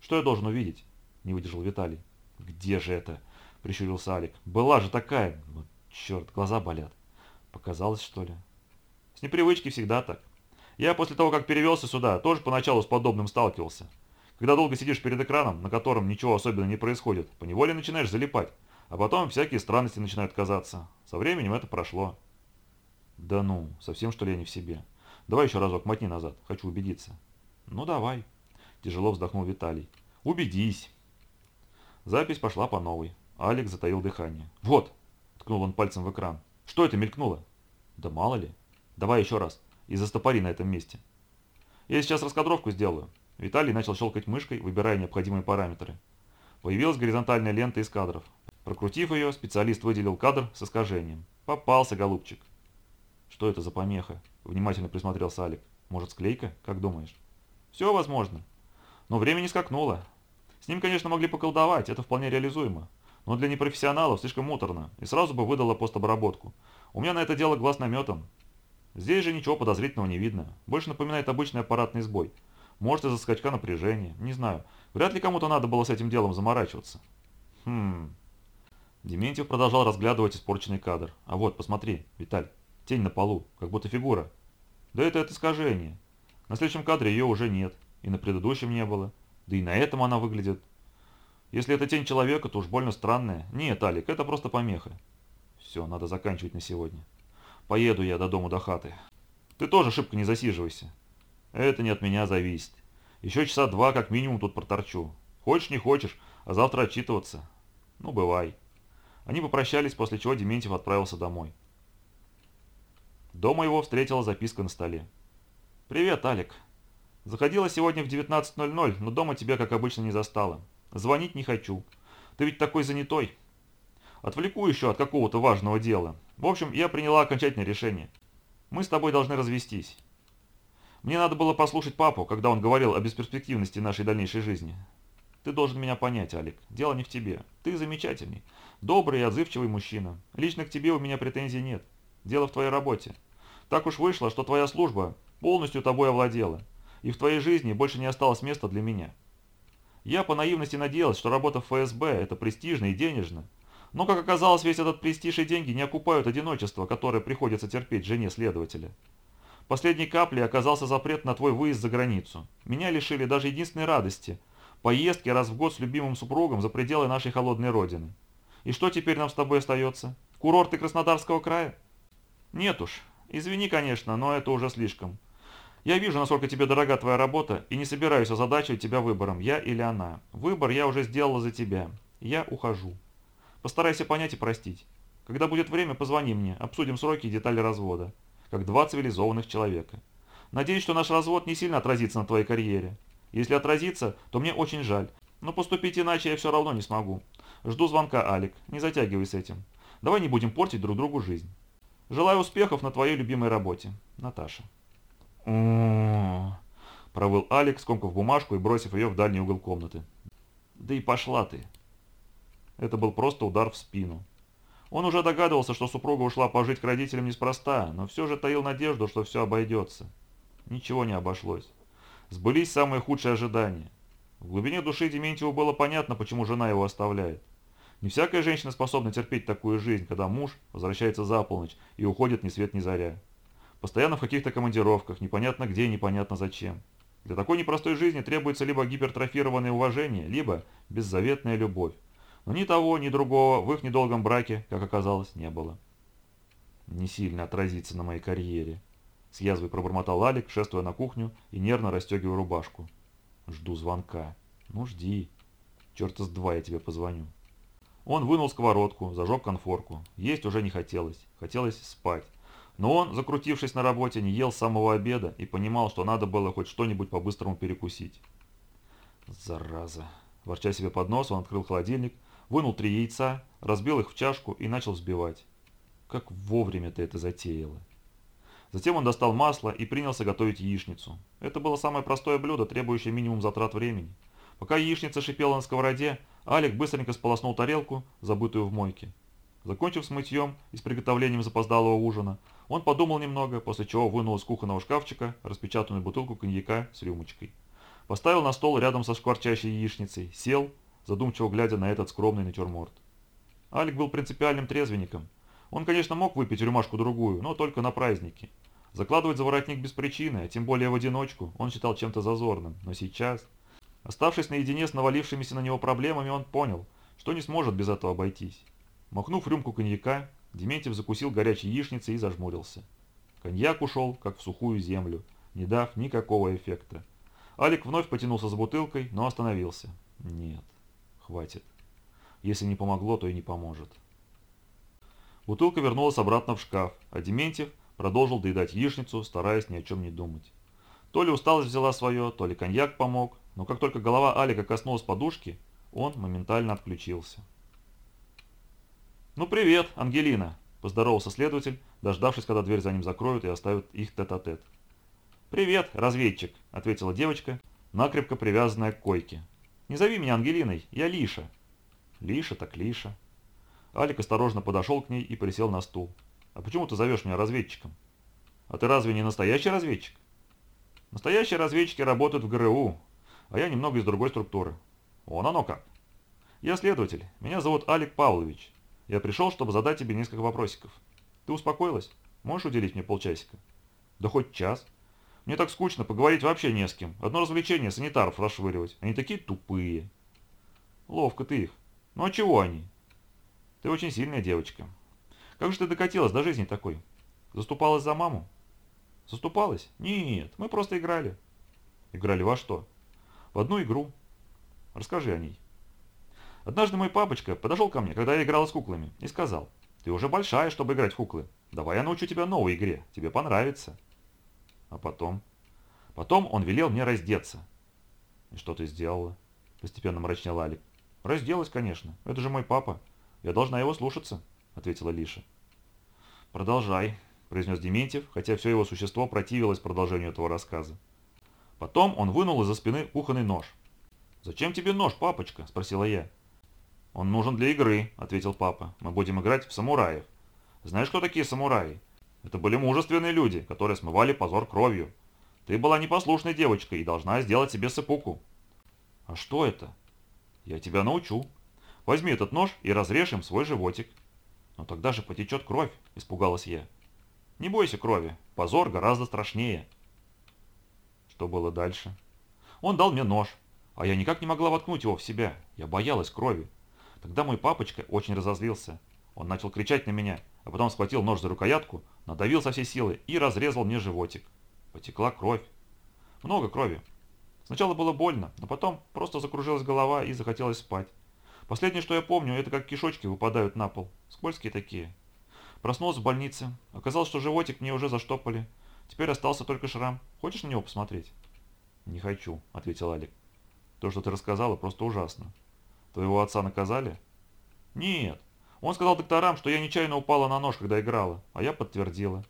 «Что я должен увидеть?» – не выдержал Виталий. «Где же это?» – прищурился Алик. «Была же такая!» Вот черт, глаза болят. Показалось, что ли? С непривычки всегда так. Я после того, как перевелся сюда, тоже поначалу с подобным сталкивался. Когда долго сидишь перед экраном, на котором ничего особенного не происходит, поневоле начинаешь залипать, а потом всякие странности начинают казаться. Со временем это прошло. Да ну, совсем что ли я не в себе. Давай еще разок мотни назад, хочу убедиться. Ну давай, тяжело вздохнул Виталий. Убедись. Запись пошла по новой. Алекс затаил дыхание. Вот, ткнул он пальцем в экран. Что это мелькнуло? Да мало ли. Давай еще раз и застопори на этом месте. Я сейчас раскадровку сделаю. Виталий начал щелкать мышкой, выбирая необходимые параметры. Появилась горизонтальная лента из кадров. Прокрутив ее, специалист выделил кадр с искажением. Попался, голубчик. Что это за помеха? Внимательно присмотрелся Алик. Может, склейка? Как думаешь? Все возможно. Но время не скакнуло. С ним, конечно, могли поколдовать, это вполне реализуемо. Но для непрофессионалов слишком муторно, и сразу бы выдало постобработку. У меня на это дело глаз наметан, Здесь же ничего подозрительного не видно. Больше напоминает обычный аппаратный сбой. Может из-за скачка напряжения. Не знаю. Вряд ли кому-то надо было с этим делом заморачиваться. Хм. Дементьев продолжал разглядывать испорченный кадр. А вот, посмотри, Виталь. Тень на полу. Как будто фигура. Да это это искажение. На следующем кадре ее уже нет. И на предыдущем не было. Да и на этом она выглядит. Если это тень человека, то уж больно странная. Нет, Алик, это просто помеха. Все, надо заканчивать на сегодня. Поеду я до дому до хаты. Ты тоже шибко не засиживайся. Это не от меня зависит. Еще часа два как минимум тут проторчу. Хочешь, не хочешь, а завтра отчитываться. Ну, бывай. Они попрощались, после чего Дементьев отправился домой. Дома его встретила записка на столе. «Привет, Алик. Заходила сегодня в 19.00, но дома тебя, как обычно, не застала. Звонить не хочу. Ты ведь такой занятой. Отвлеку еще от какого-то важного дела. В общем, я приняла окончательное решение. Мы с тобой должны развестись. Мне надо было послушать папу, когда он говорил о бесперспективности нашей дальнейшей жизни. Ты должен меня понять, Алик. Дело не в тебе. Ты замечательный, добрый и отзывчивый мужчина. Лично к тебе у меня претензий нет. Дело в твоей работе. Так уж вышло, что твоя служба полностью тобой овладела, и в твоей жизни больше не осталось места для меня. Я по наивности надеялся, что работа в ФСБ – это престижно и денежно, но, как оказалось, весь этот престиж и деньги не окупают одиночество, которое приходится терпеть жене следователя. Последней каплей оказался запрет на твой выезд за границу. Меня лишили даже единственной радости – поездки раз в год с любимым супругом за пределы нашей холодной родины. И что теперь нам с тобой остается? Курорты Краснодарского края? Нет уж. Извини, конечно, но это уже слишком. Я вижу, насколько тебе дорога твоя работа, и не собираюсь озадачивать тебя выбором, я или она. Выбор я уже сделала за тебя. Я ухожу. Постарайся понять и простить. Когда будет время, позвони мне, обсудим сроки и детали развода. Как два цивилизованных человека. Надеюсь, что наш развод не сильно отразится на твоей карьере. Если отразится, то мне очень жаль. Но поступить иначе я все равно не смогу. Жду звонка, Алик. Не затягивай с этим. Давай не будем портить друг другу жизнь. Желаю успехов на твоей любимой работе. Наташа. провыл Алик, скомкав бумажку и бросив ее в дальний угол комнаты. Да и пошла ты. Это был просто удар в спину. Он уже догадывался, что супруга ушла пожить к родителям неспроста, но все же таил надежду, что все обойдется. Ничего не обошлось. Сбылись самые худшие ожидания. В глубине души Дементьеву было понятно, почему жена его оставляет. Не всякая женщина способна терпеть такую жизнь, когда муж возвращается за полночь и уходит ни свет ни заря. Постоянно в каких-то командировках, непонятно где непонятно зачем. Для такой непростой жизни требуется либо гипертрофированное уважение, либо беззаветная любовь. Но ни того, ни другого в их недолгом браке, как оказалось, не было. «Не сильно отразится на моей карьере», — с язвой пробормотал Алик, шествуя на кухню и нервно расстегивая рубашку. Жду звонка. Ну жди. Черта с два я тебе позвоню. Он вынул сковородку, зажег конфорку. Есть уже не хотелось. Хотелось спать. Но он, закрутившись на работе, не ел с самого обеда и понимал, что надо было хоть что-нибудь по-быстрому перекусить. Зараза. Ворча себе под нос, он открыл холодильник, вынул три яйца, разбил их в чашку и начал взбивать. Как вовремя ты это затеяла. Затем он достал масло и принялся готовить яичницу. Это было самое простое блюдо, требующее минимум затрат времени. Пока яичница шипела на сковороде, Алик быстренько сполоснул тарелку, забытую в мойке. Закончив с мытьем и с приготовлением запоздалого ужина, он подумал немного, после чего вынул из кухонного шкафчика распечатанную бутылку коньяка с рюмочкой. Поставил на стол рядом со шкварчащей яичницей, сел, задумчиво глядя на этот скромный натюрморт. Алик был принципиальным трезвенником. Он, конечно, мог выпить рюмашку-другую, но только на праздники. Закладывать за воротник без причины, а тем более в одиночку, он считал чем-то зазорным. Но сейчас, оставшись наедине с навалившимися на него проблемами, он понял, что не сможет без этого обойтись. Махнув рюмку коньяка, Дементьев закусил горячей яичницей и зажмурился. Коньяк ушел, как в сухую землю, не дав никакого эффекта. Алик вновь потянулся за бутылкой, но остановился. Нет, хватит. Если не помогло, то и не поможет. Бутылка вернулась обратно в шкаф, а Дементьев продолжил доедать яичницу, стараясь ни о чем не думать. То ли усталость взяла свое, то ли коньяк помог, но как только голова Алика коснулась подушки, он моментально отключился. «Ну привет, Ангелина!» – поздоровался следователь, дождавшись, когда дверь за ним закроют и оставят их тет-а-тет. -тет. «Привет, разведчик», – ответила девочка, накрепко привязанная к койке. «Не зови меня Ангелиной, я Лиша». «Лиша так Лиша». Алик осторожно подошел к ней и присел на стул. «А почему ты зовешь меня разведчиком?» «А ты разве не настоящий разведчик?» «Настоящие разведчики работают в ГРУ, а я немного из другой структуры». «Вон оно как». «Я следователь. Меня зовут Алик Павлович. Я пришел, чтобы задать тебе несколько вопросиков. Ты успокоилась? Можешь уделить мне полчасика?» «Да хоть час». Мне так скучно, поговорить вообще не с кем. Одно развлечение санитаров расшвыривать. Они такие тупые. Ловко ты их. Ну а чего они? Ты очень сильная девочка. Как же ты докатилась до жизни такой? Заступалась за маму? Заступалась? Нет, мы просто играли. Играли во что? В одну игру. Расскажи о ней. Однажды мой папочка подошел ко мне, когда я играла с куклами, и сказал, ты уже большая, чтобы играть в куклы. Давай я научу тебя новой игре, тебе понравится. А потом? Потом он велел мне раздеться. И что ты сделала? Постепенно мрачнел Алик. Разделась, конечно. Это же мой папа. Я должна его слушаться, ответила Лиша. Продолжай, произнес Дементьев, хотя все его существо противилось продолжению этого рассказа. Потом он вынул из-за спины кухонный нож. «Зачем тебе нож, папочка?» – спросила я. «Он нужен для игры», – ответил папа. «Мы будем играть в самураев. Знаешь, кто такие самураи? Это были мужественные люди, которые смывали позор кровью. Ты была непослушной девочкой и должна сделать себе сыпуку. А что это? Я тебя научу. Возьми этот нож и разрежь им свой животик. Но тогда же потечет кровь, испугалась я. Не бойся крови, позор гораздо страшнее. Что было дальше? Он дал мне нож, а я никак не могла воткнуть его в себя. Я боялась крови. Тогда мой папочка очень разозлился. Он начал кричать на меня, а потом схватил нож за рукоятку, надавил со всей силы и разрезал мне животик. Потекла кровь. Много крови. Сначала было больно, но потом просто закружилась голова и захотелось спать. Последнее, что я помню, это как кишочки выпадают на пол. Скользкие такие. Проснулся в больнице. Оказалось, что животик мне уже заштопали. Теперь остался только шрам. Хочешь на него посмотреть? «Не хочу», — ответил Алик. «То, что ты рассказала, просто ужасно. Твоего отца наказали?» «Нет. Он сказал докторам, что я нечаянно упала на нож, когда играла, а я подтвердила.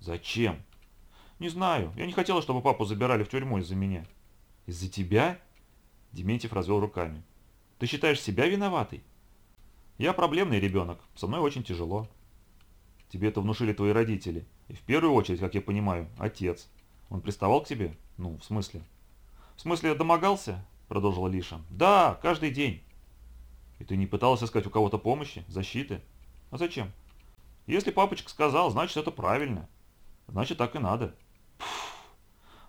Зачем? Не знаю. Я не хотела, чтобы папу забирали в тюрьму из-за меня. Из-за тебя? Дементьев развел руками. Ты считаешь себя виноватой? Я проблемный ребенок. Со мной очень тяжело. Тебе это внушили твои родители. И в первую очередь, как я понимаю, отец. Он приставал к тебе? Ну, в смысле? В смысле, домогался? Продолжила Лиша. Да, каждый день. И ты не пыталась искать у кого-то помощи, защиты? А зачем? Если папочка сказал, значит это правильно. Значит так и надо.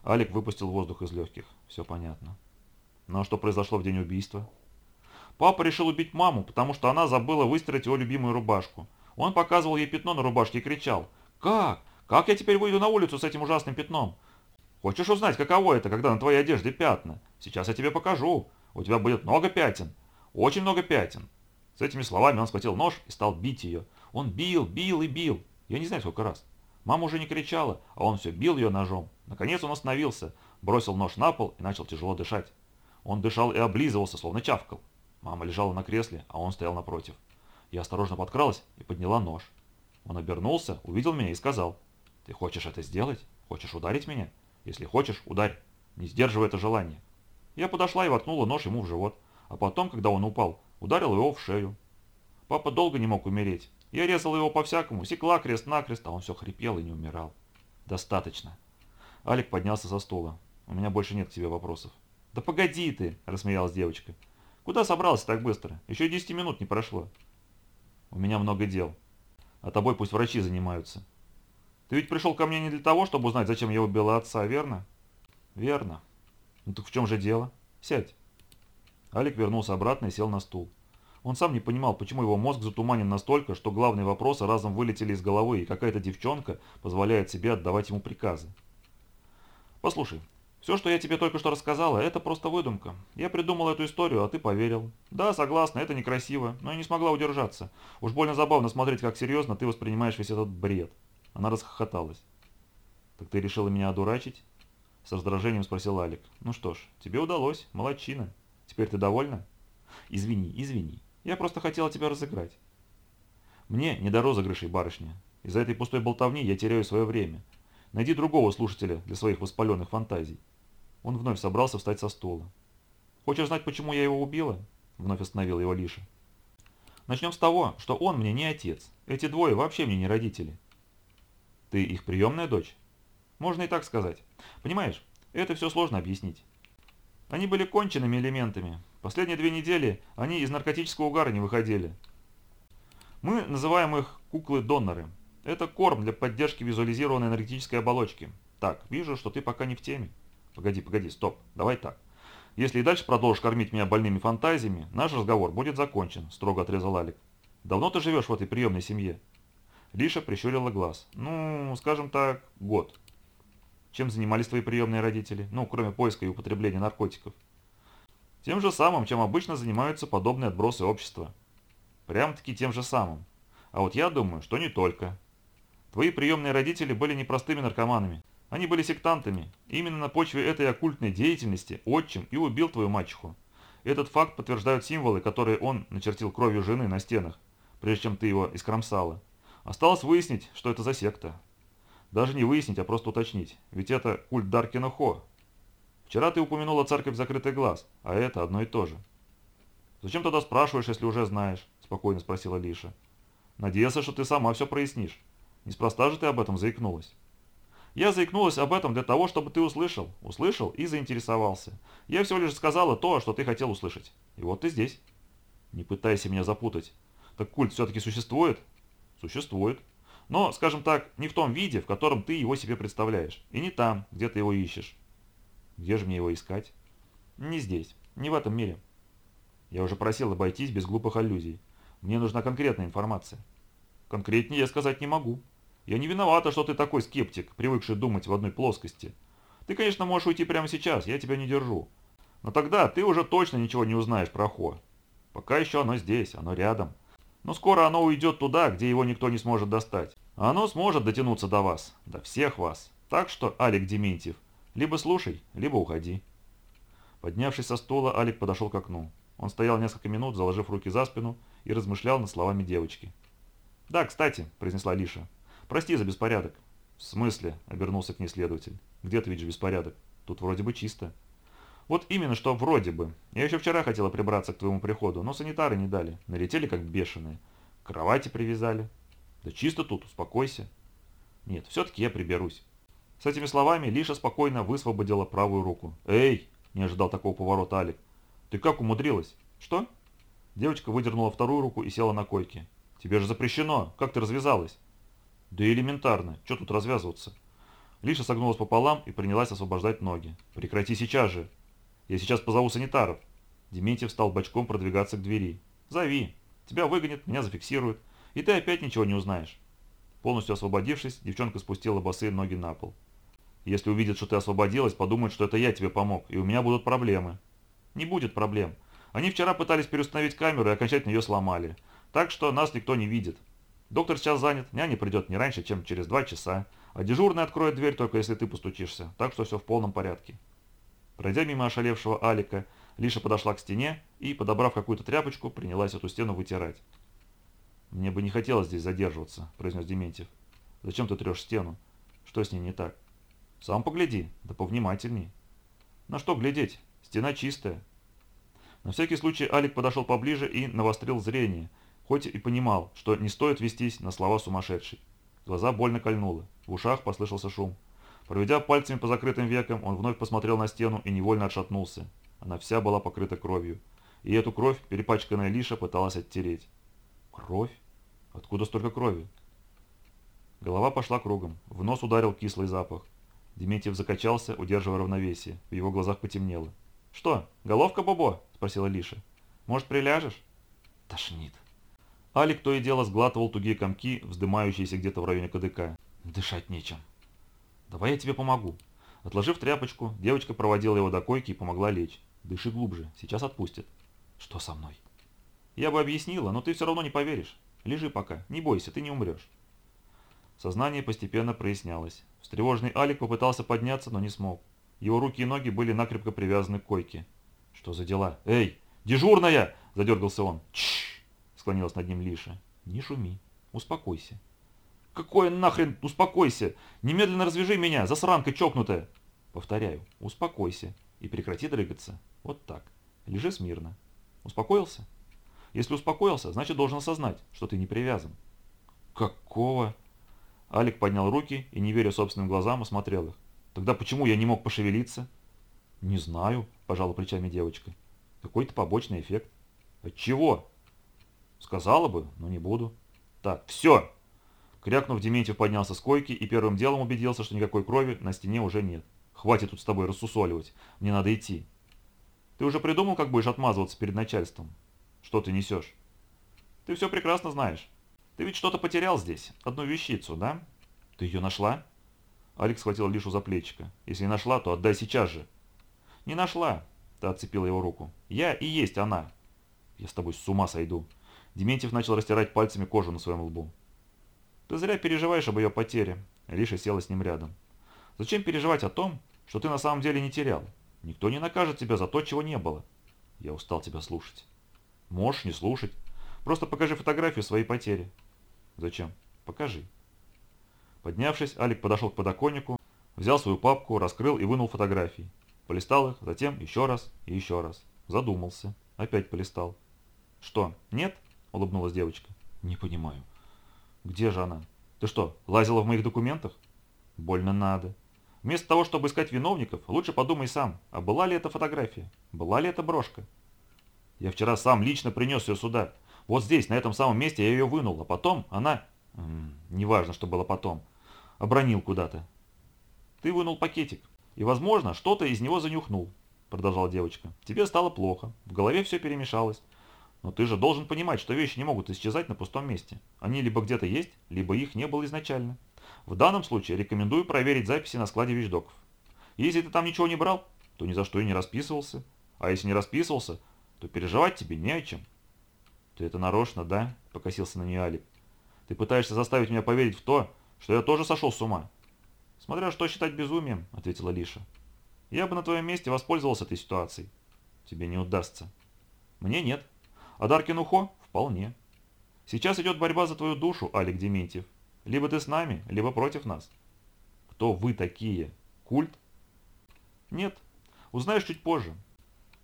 Алик выпустил воздух из легких. Все понятно. Ну а что произошло в день убийства? Папа решил убить маму, потому что она забыла выстирать его любимую рубашку. Он показывал ей пятно на рубашке и кричал. «Как? Как я теперь выйду на улицу с этим ужасным пятном?» Хочешь узнать, каково это, когда на твоей одежде пятна? Сейчас я тебе покажу. У тебя будет много пятен. Очень много пятен. С этими словами он схватил нож и стал бить ее. Он бил, бил и бил. Я не знаю, сколько раз. Мама уже не кричала, а он все бил ее ножом. Наконец он остановился, бросил нож на пол и начал тяжело дышать. Он дышал и облизывался, словно чавкал. Мама лежала на кресле, а он стоял напротив. Я осторожно подкралась и подняла нож. Он обернулся, увидел меня и сказал, «Ты хочешь это сделать? Хочешь ударить меня? Если хочешь, ударь. Не сдерживай это желание». Я подошла и воткнула нож ему в живот, а потом, когда он упал, ударил его в шею. Папа долго не мог умереть. Я резал его по-всякому, секла крест-накрест, а он все хрипел и не умирал. Достаточно. Алик поднялся со стула. У меня больше нет к тебе вопросов. Да погоди ты, рассмеялась девочка. Куда собрался так быстро? Еще десяти минут не прошло. У меня много дел. А тобой пусть врачи занимаются. Ты ведь пришел ко мне не для того, чтобы узнать, зачем я убила отца, верно? Верно. Ну так в чем же дело? Сядь. Алик вернулся обратно и сел на стул. Он сам не понимал, почему его мозг затуманен настолько, что главные вопросы разом вылетели из головы, и какая-то девчонка позволяет себе отдавать ему приказы. «Послушай, все, что я тебе только что рассказала, это просто выдумка. Я придумал эту историю, а ты поверил. Да, согласна, это некрасиво, но я не смогла удержаться. Уж больно забавно смотреть, как серьезно ты воспринимаешь весь этот бред». Она расхохоталась. «Так ты решила меня одурачить?» С раздражением спросил Алик. «Ну что ж, тебе удалось, молодчина. Теперь ты довольна?» «Извини, извини. Я просто хотела тебя разыграть». «Мне не до розыгрышей, барышня. Из-за этой пустой болтовни я теряю свое время. Найди другого слушателя для своих воспаленных фантазий». Он вновь собрался встать со стула. «Хочешь знать, почему я его убила?» Вновь остановил его Лиша. «Начнем с того, что он мне не отец. Эти двое вообще мне не родители». «Ты их приемная дочь?» «Можно и так сказать. Понимаешь, это все сложно объяснить. Они были конченными элементами. Последние две недели они из наркотического угара не выходили. Мы называем их куклы-доноры. Это корм для поддержки визуализированной энергетической оболочки. Так, вижу, что ты пока не в теме. Погоди, погоди, стоп, давай так. Если и дальше продолжишь кормить меня больными фантазиями, наш разговор будет закончен, строго отрезал Алик. Давно ты живешь в этой приемной семье? Лиша прищурила глаз. Ну, скажем так, год. Чем занимались твои приемные родители? Ну, кроме поиска и употребления наркотиков. Тем же самым, чем обычно занимаются подобные отбросы общества. Прям-таки тем же самым. А вот я думаю, что не только. Твои приемные родители были не простыми наркоманами. Они были сектантами. Именно на почве этой оккультной деятельности отчим и убил твою мачеху. Этот факт подтверждают символы, которые он начертил кровью жены на стенах, прежде чем ты его искромсала. Осталось выяснить, что это за секта. Даже не выяснить, а просто уточнить. Ведь это культ Даркина Хо. Вчера ты упомянула церковь закрытый глаз, а это одно и то же. «Зачем тогда спрашиваешь, если уже знаешь?» – спокойно спросила Лиша. «Надеялся, что ты сама все прояснишь. Неспроста же ты об этом заикнулась». «Я заикнулась об этом для того, чтобы ты услышал, услышал и заинтересовался. Я всего лишь сказала то, что ты хотел услышать. И вот ты здесь». «Не пытайся меня запутать. Так культ все-таки существует?» «Существует. Но, скажем так, не в том виде, в котором ты его себе представляешь. И не там, где ты его ищешь. Где же мне его искать? Не здесь, не в этом мире. Я уже просил обойтись без глупых аллюзий. Мне нужна конкретная информация. Конкретнее я сказать не могу. Я не виновата, что ты такой скептик, привыкший думать в одной плоскости. Ты, конечно, можешь уйти прямо сейчас, я тебя не держу. Но тогда ты уже точно ничего не узнаешь про Хо. Пока еще оно здесь, оно рядом. Но скоро оно уйдет туда, где его никто не сможет достать. Оно сможет дотянуться до вас, до всех вас. Так что, Алик Дементьев, либо слушай, либо уходи. Поднявшись со стула, Алик подошел к окну. Он стоял несколько минут, заложив руки за спину, и размышлял над словами девочки. «Да, кстати», – произнесла Лиша. «Прости за беспорядок». «В смысле?» – обернулся к ней следователь. «Где ты видишь беспорядок? Тут вроде бы чисто». Вот именно что вроде бы. Я еще вчера хотела прибраться к твоему приходу, но санитары не дали. Налетели как бешеные. Кровати привязали. Да чисто тут, успокойся. Нет, все-таки я приберусь. С этими словами Лиша спокойно высвободила правую руку. «Эй!» – не ожидал такого поворота Алик. «Ты как умудрилась?» «Что?» Девочка выдернула вторую руку и села на койке. «Тебе же запрещено! Как ты развязалась?» «Да элементарно! Что тут развязываться?» Лиша согнулась пополам и принялась освобождать ноги. «Прекрати сейчас же!» Я сейчас позову санитаров». Дементьев стал бочком продвигаться к двери. «Зови. Тебя выгонят, меня зафиксируют, и ты опять ничего не узнаешь». Полностью освободившись, девчонка спустила босые ноги на пол. Если увидят, что ты освободилась, подумают, что это я тебе помог, и у меня будут проблемы. Не будет проблем. Они вчера пытались переустановить камеру и окончательно ее сломали. Так что нас никто не видит. Доктор сейчас занят, няня придет не раньше, чем через два часа, а дежурный откроет дверь только если ты постучишься, так что все в полном порядке. Пройдя мимо ошалевшего Алика, Лиша подошла к стене и, подобрав какую-то тряпочку, принялась эту стену вытирать. «Мне бы не хотелось здесь задерживаться», – произнес Дементьев. «Зачем ты трешь стену? Что с ней не так?» «Сам погляди, да повнимательней». «На что глядеть? Стена чистая». На всякий случай Алик подошел поближе и навострил зрение, хоть и понимал, что не стоит вестись на слова сумасшедшей. Глаза больно кольнуло, в ушах послышался шум. Проведя пальцами по закрытым векам, он вновь посмотрел на стену и невольно отшатнулся. Она вся была покрыта кровью. И эту кровь перепачканная Лиша пыталась оттереть. Кровь? Откуда столько крови? Голова пошла кругом. В нос ударил кислый запах. Дементьев закачался, удерживая равновесие. В его глазах потемнело. «Что, головка, Бобо?» – спросила Лиша. «Может, приляжешь?» «Тошнит». Алик то и дело сглатывал тугие комки, вздымающиеся где-то в районе КДК. «Дышать нечем». «Давай я тебе помогу». Отложив тряпочку, девочка проводила его до койки и помогла лечь. «Дыши глубже, сейчас отпустит». «Что со мной?» «Я бы объяснила, но ты все равно не поверишь. Лежи пока, не бойся, ты не умрешь». Сознание постепенно прояснялось. Встревоженный Алик попытался подняться, но не смог. Его руки и ноги были накрепко привязаны к койке. «Что за дела? Эй, дежурная!» – задергался он. «Чш!» – склонилась над ним Лиша. «Не шуми, успокойся». «Какое нахрен успокойся? Немедленно развяжи меня, засранка чокнутая!» «Повторяю, успокойся и прекрати дрыгаться. Вот так. Лежи смирно. Успокоился?» «Если успокоился, значит должен осознать, что ты не привязан». «Какого?» Алик поднял руки и, не веря собственным глазам, осмотрел их. «Тогда почему я не мог пошевелиться?» «Не знаю», – пожала плечами девочка. «Какой-то побочный эффект». «От чего?» «Сказала бы, но не буду». «Так, все!» Крякнув, Дементьев поднялся с койки и первым делом убедился, что никакой крови на стене уже нет. «Хватит тут с тобой рассусоливать. Мне надо идти». «Ты уже придумал, как будешь отмазываться перед начальством?» «Что ты несешь?» «Ты все прекрасно знаешь. Ты ведь что-то потерял здесь. Одну вещицу, да? Ты ее нашла?» Алекс схватил Лишу за плечико. «Если не нашла, то отдай сейчас же». «Не нашла», — ты отцепила его руку. «Я и есть она». «Я с тобой с ума сойду». Дементьев начал растирать пальцами кожу на своем лбу. Ты зря переживаешь об ее потере. Лиша села с ним рядом. Зачем переживать о том, что ты на самом деле не терял? Никто не накажет тебя за то, чего не было. Я устал тебя слушать. Можешь не слушать. Просто покажи фотографию своей потери. Зачем? Покажи. Поднявшись, Алик подошел к подоконнику, взял свою папку, раскрыл и вынул фотографии. Полистал их, затем еще раз и еще раз. Задумался. Опять полистал. «Что, нет?» – улыбнулась девочка. «Не понимаю. Где же она? Ты что, лазила в моих документах? Больно надо. Вместо того, чтобы искать виновников, лучше подумай сам, а была ли это фотография? Была ли это брошка? Я вчера сам лично принес ее сюда. Вот здесь, на этом самом месте я ее вынул, а потом она... Неважно, что было потом. Обронил куда-то. Ты вынул пакетик. И, возможно, что-то из него занюхнул, продолжала девочка. Тебе стало плохо, в голове все перемешалось. Но ты же должен понимать, что вещи не могут исчезать на пустом месте. Они либо где-то есть, либо их не было изначально. В данном случае рекомендую проверить записи на складе вещдоков. Если ты там ничего не брал, то ни за что и не расписывался. А если не расписывался, то переживать тебе не о чем. Ты это нарочно, да? Покосился на нее Алик. Ты пытаешься заставить меня поверить в то, что я тоже сошел с ума. Смотря что считать безумием, ответила Лиша. Я бы на твоем месте воспользовался этой ситуацией. Тебе не удастся. Мне нет, а Даркин Ухо? Вполне. Сейчас идет борьба за твою душу, Алик Дементьев. Либо ты с нами, либо против нас. Кто вы такие? Культ? Нет. Узнаешь чуть позже.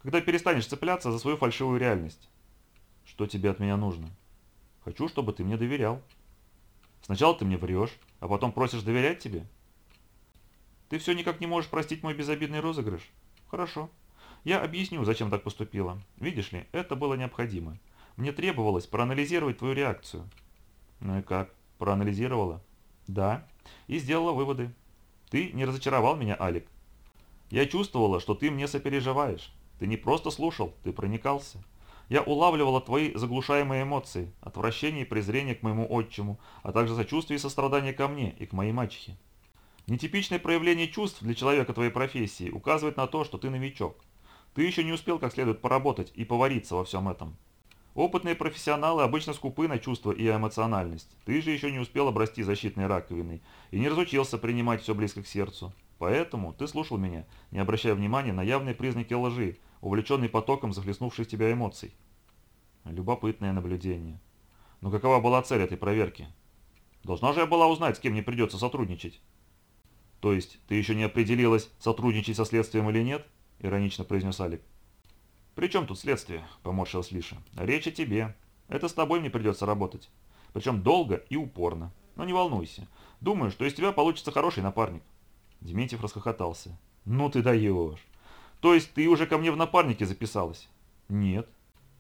Когда перестанешь цепляться за свою фальшивую реальность. Что тебе от меня нужно? Хочу, чтобы ты мне доверял. Сначала ты мне врешь, а потом просишь доверять тебе? Ты все никак не можешь простить мой безобидный розыгрыш? Хорошо. Я объясню, зачем так поступила. Видишь ли, это было необходимо. Мне требовалось проанализировать твою реакцию. Ну и как? Проанализировала? Да. И сделала выводы. Ты не разочаровал меня, Алик. Я чувствовала, что ты мне сопереживаешь. Ты не просто слушал, ты проникался. Я улавливала твои заглушаемые эмоции, отвращение и презрение к моему отчиму, а также сочувствие и сострадание ко мне и к моей мачехе. Нетипичное проявление чувств для человека твоей профессии указывает на то, что ты новичок. Ты еще не успел как следует поработать и повариться во всем этом. Опытные профессионалы обычно скупы на чувства и эмоциональность. Ты же еще не успел обрасти защитной раковиной и не разучился принимать все близко к сердцу. Поэтому ты слушал меня, не обращая внимания на явные признаки лжи, увлеченный потоком захлестнувших тебя эмоций. Любопытное наблюдение. Но какова была цель этой проверки? Должна же я была узнать, с кем мне придется сотрудничать. То есть, ты еще не определилась, сотрудничать со следствием или нет? Иронично произнес Алик. «При чем тут следствие?» – поморщилась Лиша. «Речь о тебе. Это с тобой мне придется работать. Причем долго и упорно. Но не волнуйся. Думаю, что из тебя получится хороший напарник». Дементьев расхохотался. «Ну ты даешь. То есть ты уже ко мне в напарнике записалась?» «Нет.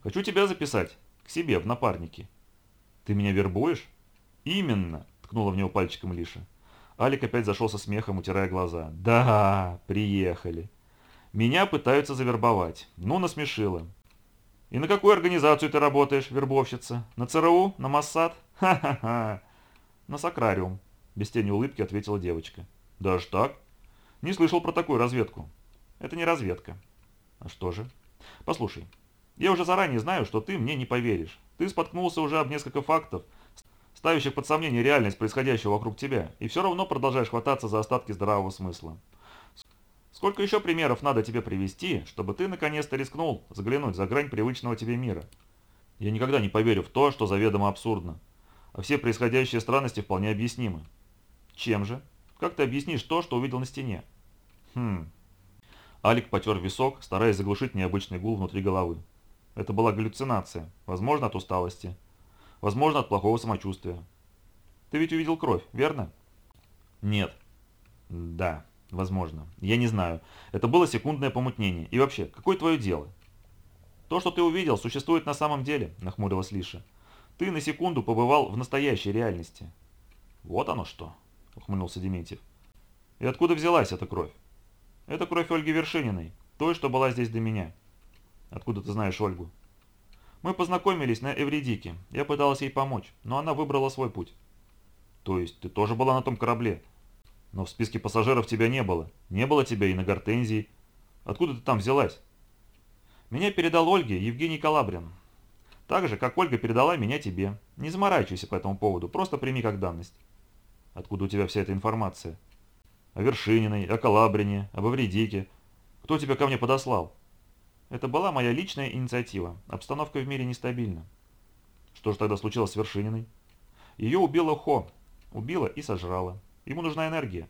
Хочу тебя записать. К себе в напарнике». «Ты меня вербуешь?» «Именно!» – ткнула в него пальчиком Лиша. Алик опять зашел со смехом, утирая глаза. «Да, приехали!» Меня пытаются завербовать. Ну, насмешило. И на какую организацию ты работаешь, вербовщица? На ЦРУ? На Моссад? Ха-ха-ха. На Сакрариум. Без тени улыбки ответила девочка. Даже так? Не слышал про такую разведку. Это не разведка. А что же? Послушай, я уже заранее знаю, что ты мне не поверишь. Ты споткнулся уже об несколько фактов, ставящих под сомнение реальность происходящего вокруг тебя, и все равно продолжаешь хвататься за остатки здравого смысла. Сколько еще примеров надо тебе привести, чтобы ты наконец-то рискнул заглянуть за грань привычного тебе мира? Я никогда не поверю в то, что заведомо абсурдно. А все происходящие странности вполне объяснимы. Чем же? Как ты объяснишь то, что увидел на стене? Хм. Алик потер висок, стараясь заглушить необычный гул внутри головы. Это была галлюцинация, возможно, от усталости, возможно, от плохого самочувствия. Ты ведь увидел кровь, верно? Нет. Да. Возможно. Я не знаю. Это было секундное помутнение. И вообще, какое твое дело? То, что ты увидел, существует на самом деле, нахмурилась Лиша. Ты на секунду побывал в настоящей реальности. Вот оно что, ухмыльнулся Дементьев. И откуда взялась эта кровь? Это кровь Ольги Вершининой, той, что была здесь до меня. Откуда ты знаешь Ольгу? Мы познакомились на Эвредике. Я пыталась ей помочь, но она выбрала свой путь. То есть ты тоже была на том корабле? Но в списке пассажиров тебя не было. Не было тебя и на Гортензии. Откуда ты там взялась? Меня передал Ольге Евгений Калабрин. Так же, как Ольга передала меня тебе. Не заморачивайся по этому поводу, просто прими как данность. Откуда у тебя вся эта информация? О Вершининой, о Калабрине, об Эвредике. Кто тебя ко мне подослал? Это была моя личная инициатива. Обстановка в мире нестабильна. Что же тогда случилось с Вершининой? Ее убила Хо. Убила и сожрала. Ему нужна энергия.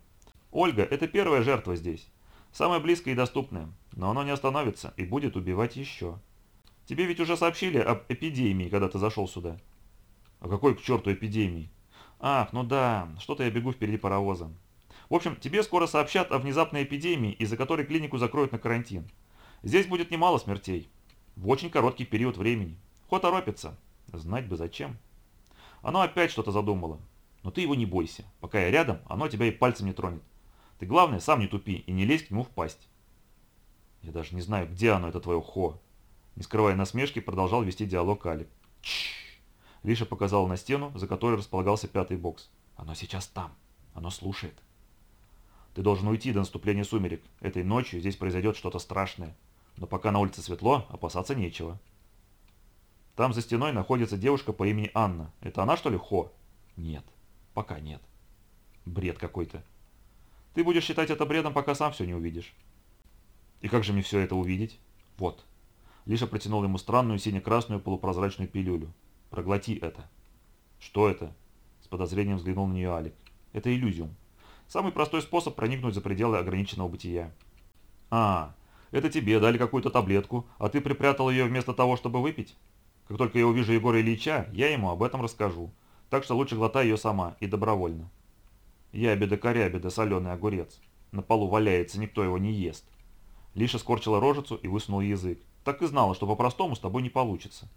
Ольга – это первая жертва здесь. Самая близкая и доступная. Но оно не остановится и будет убивать еще. Тебе ведь уже сообщили об эпидемии, когда ты зашел сюда. А какой к черту эпидемии? Ах, ну да, что-то я бегу впереди паровоза. В общем, тебе скоро сообщат о внезапной эпидемии, из-за которой клинику закроют на карантин. Здесь будет немало смертей. В очень короткий период времени. Ход торопится. Знать бы зачем. Оно опять что-то задумало. Но ты его не бойся. Пока я рядом, оно тебя и пальцем не тронет. Ты главное, сам не тупи и не лезь к нему в пасть. Я даже не знаю, где оно, это твое хо. Не скрывая насмешки, продолжал вести диалог Алик. Чш. Лиша показала на стену, за которой располагался пятый бокс. Оно сейчас там. Оно слушает. Ты должен уйти до наступления сумерек. Этой ночью здесь произойдет что-то страшное. Но пока на улице светло, опасаться нечего. Там за стеной находится девушка по имени Анна. Это она, что ли, Хо? Нет. Пока нет. Бред какой-то. Ты будешь считать это бредом, пока сам все не увидишь. И как же мне все это увидеть? Вот. Лиша протянул ему странную сине-красную полупрозрачную пилюлю. Проглоти это. Что это? С подозрением взглянул на нее Алик. Это иллюзиум. Самый простой способ проникнуть за пределы ограниченного бытия. А, это тебе дали какую-то таблетку, а ты припрятал ее вместо того, чтобы выпить? Как только я увижу Егора Ильича, я ему об этом расскажу так что лучше глотай ее сама и добровольно. Ябеда-корябеда, соленый огурец. На полу валяется, никто его не ест. Лиша скорчила рожицу и высунула язык. Так и знала, что по-простому с тобой не получится.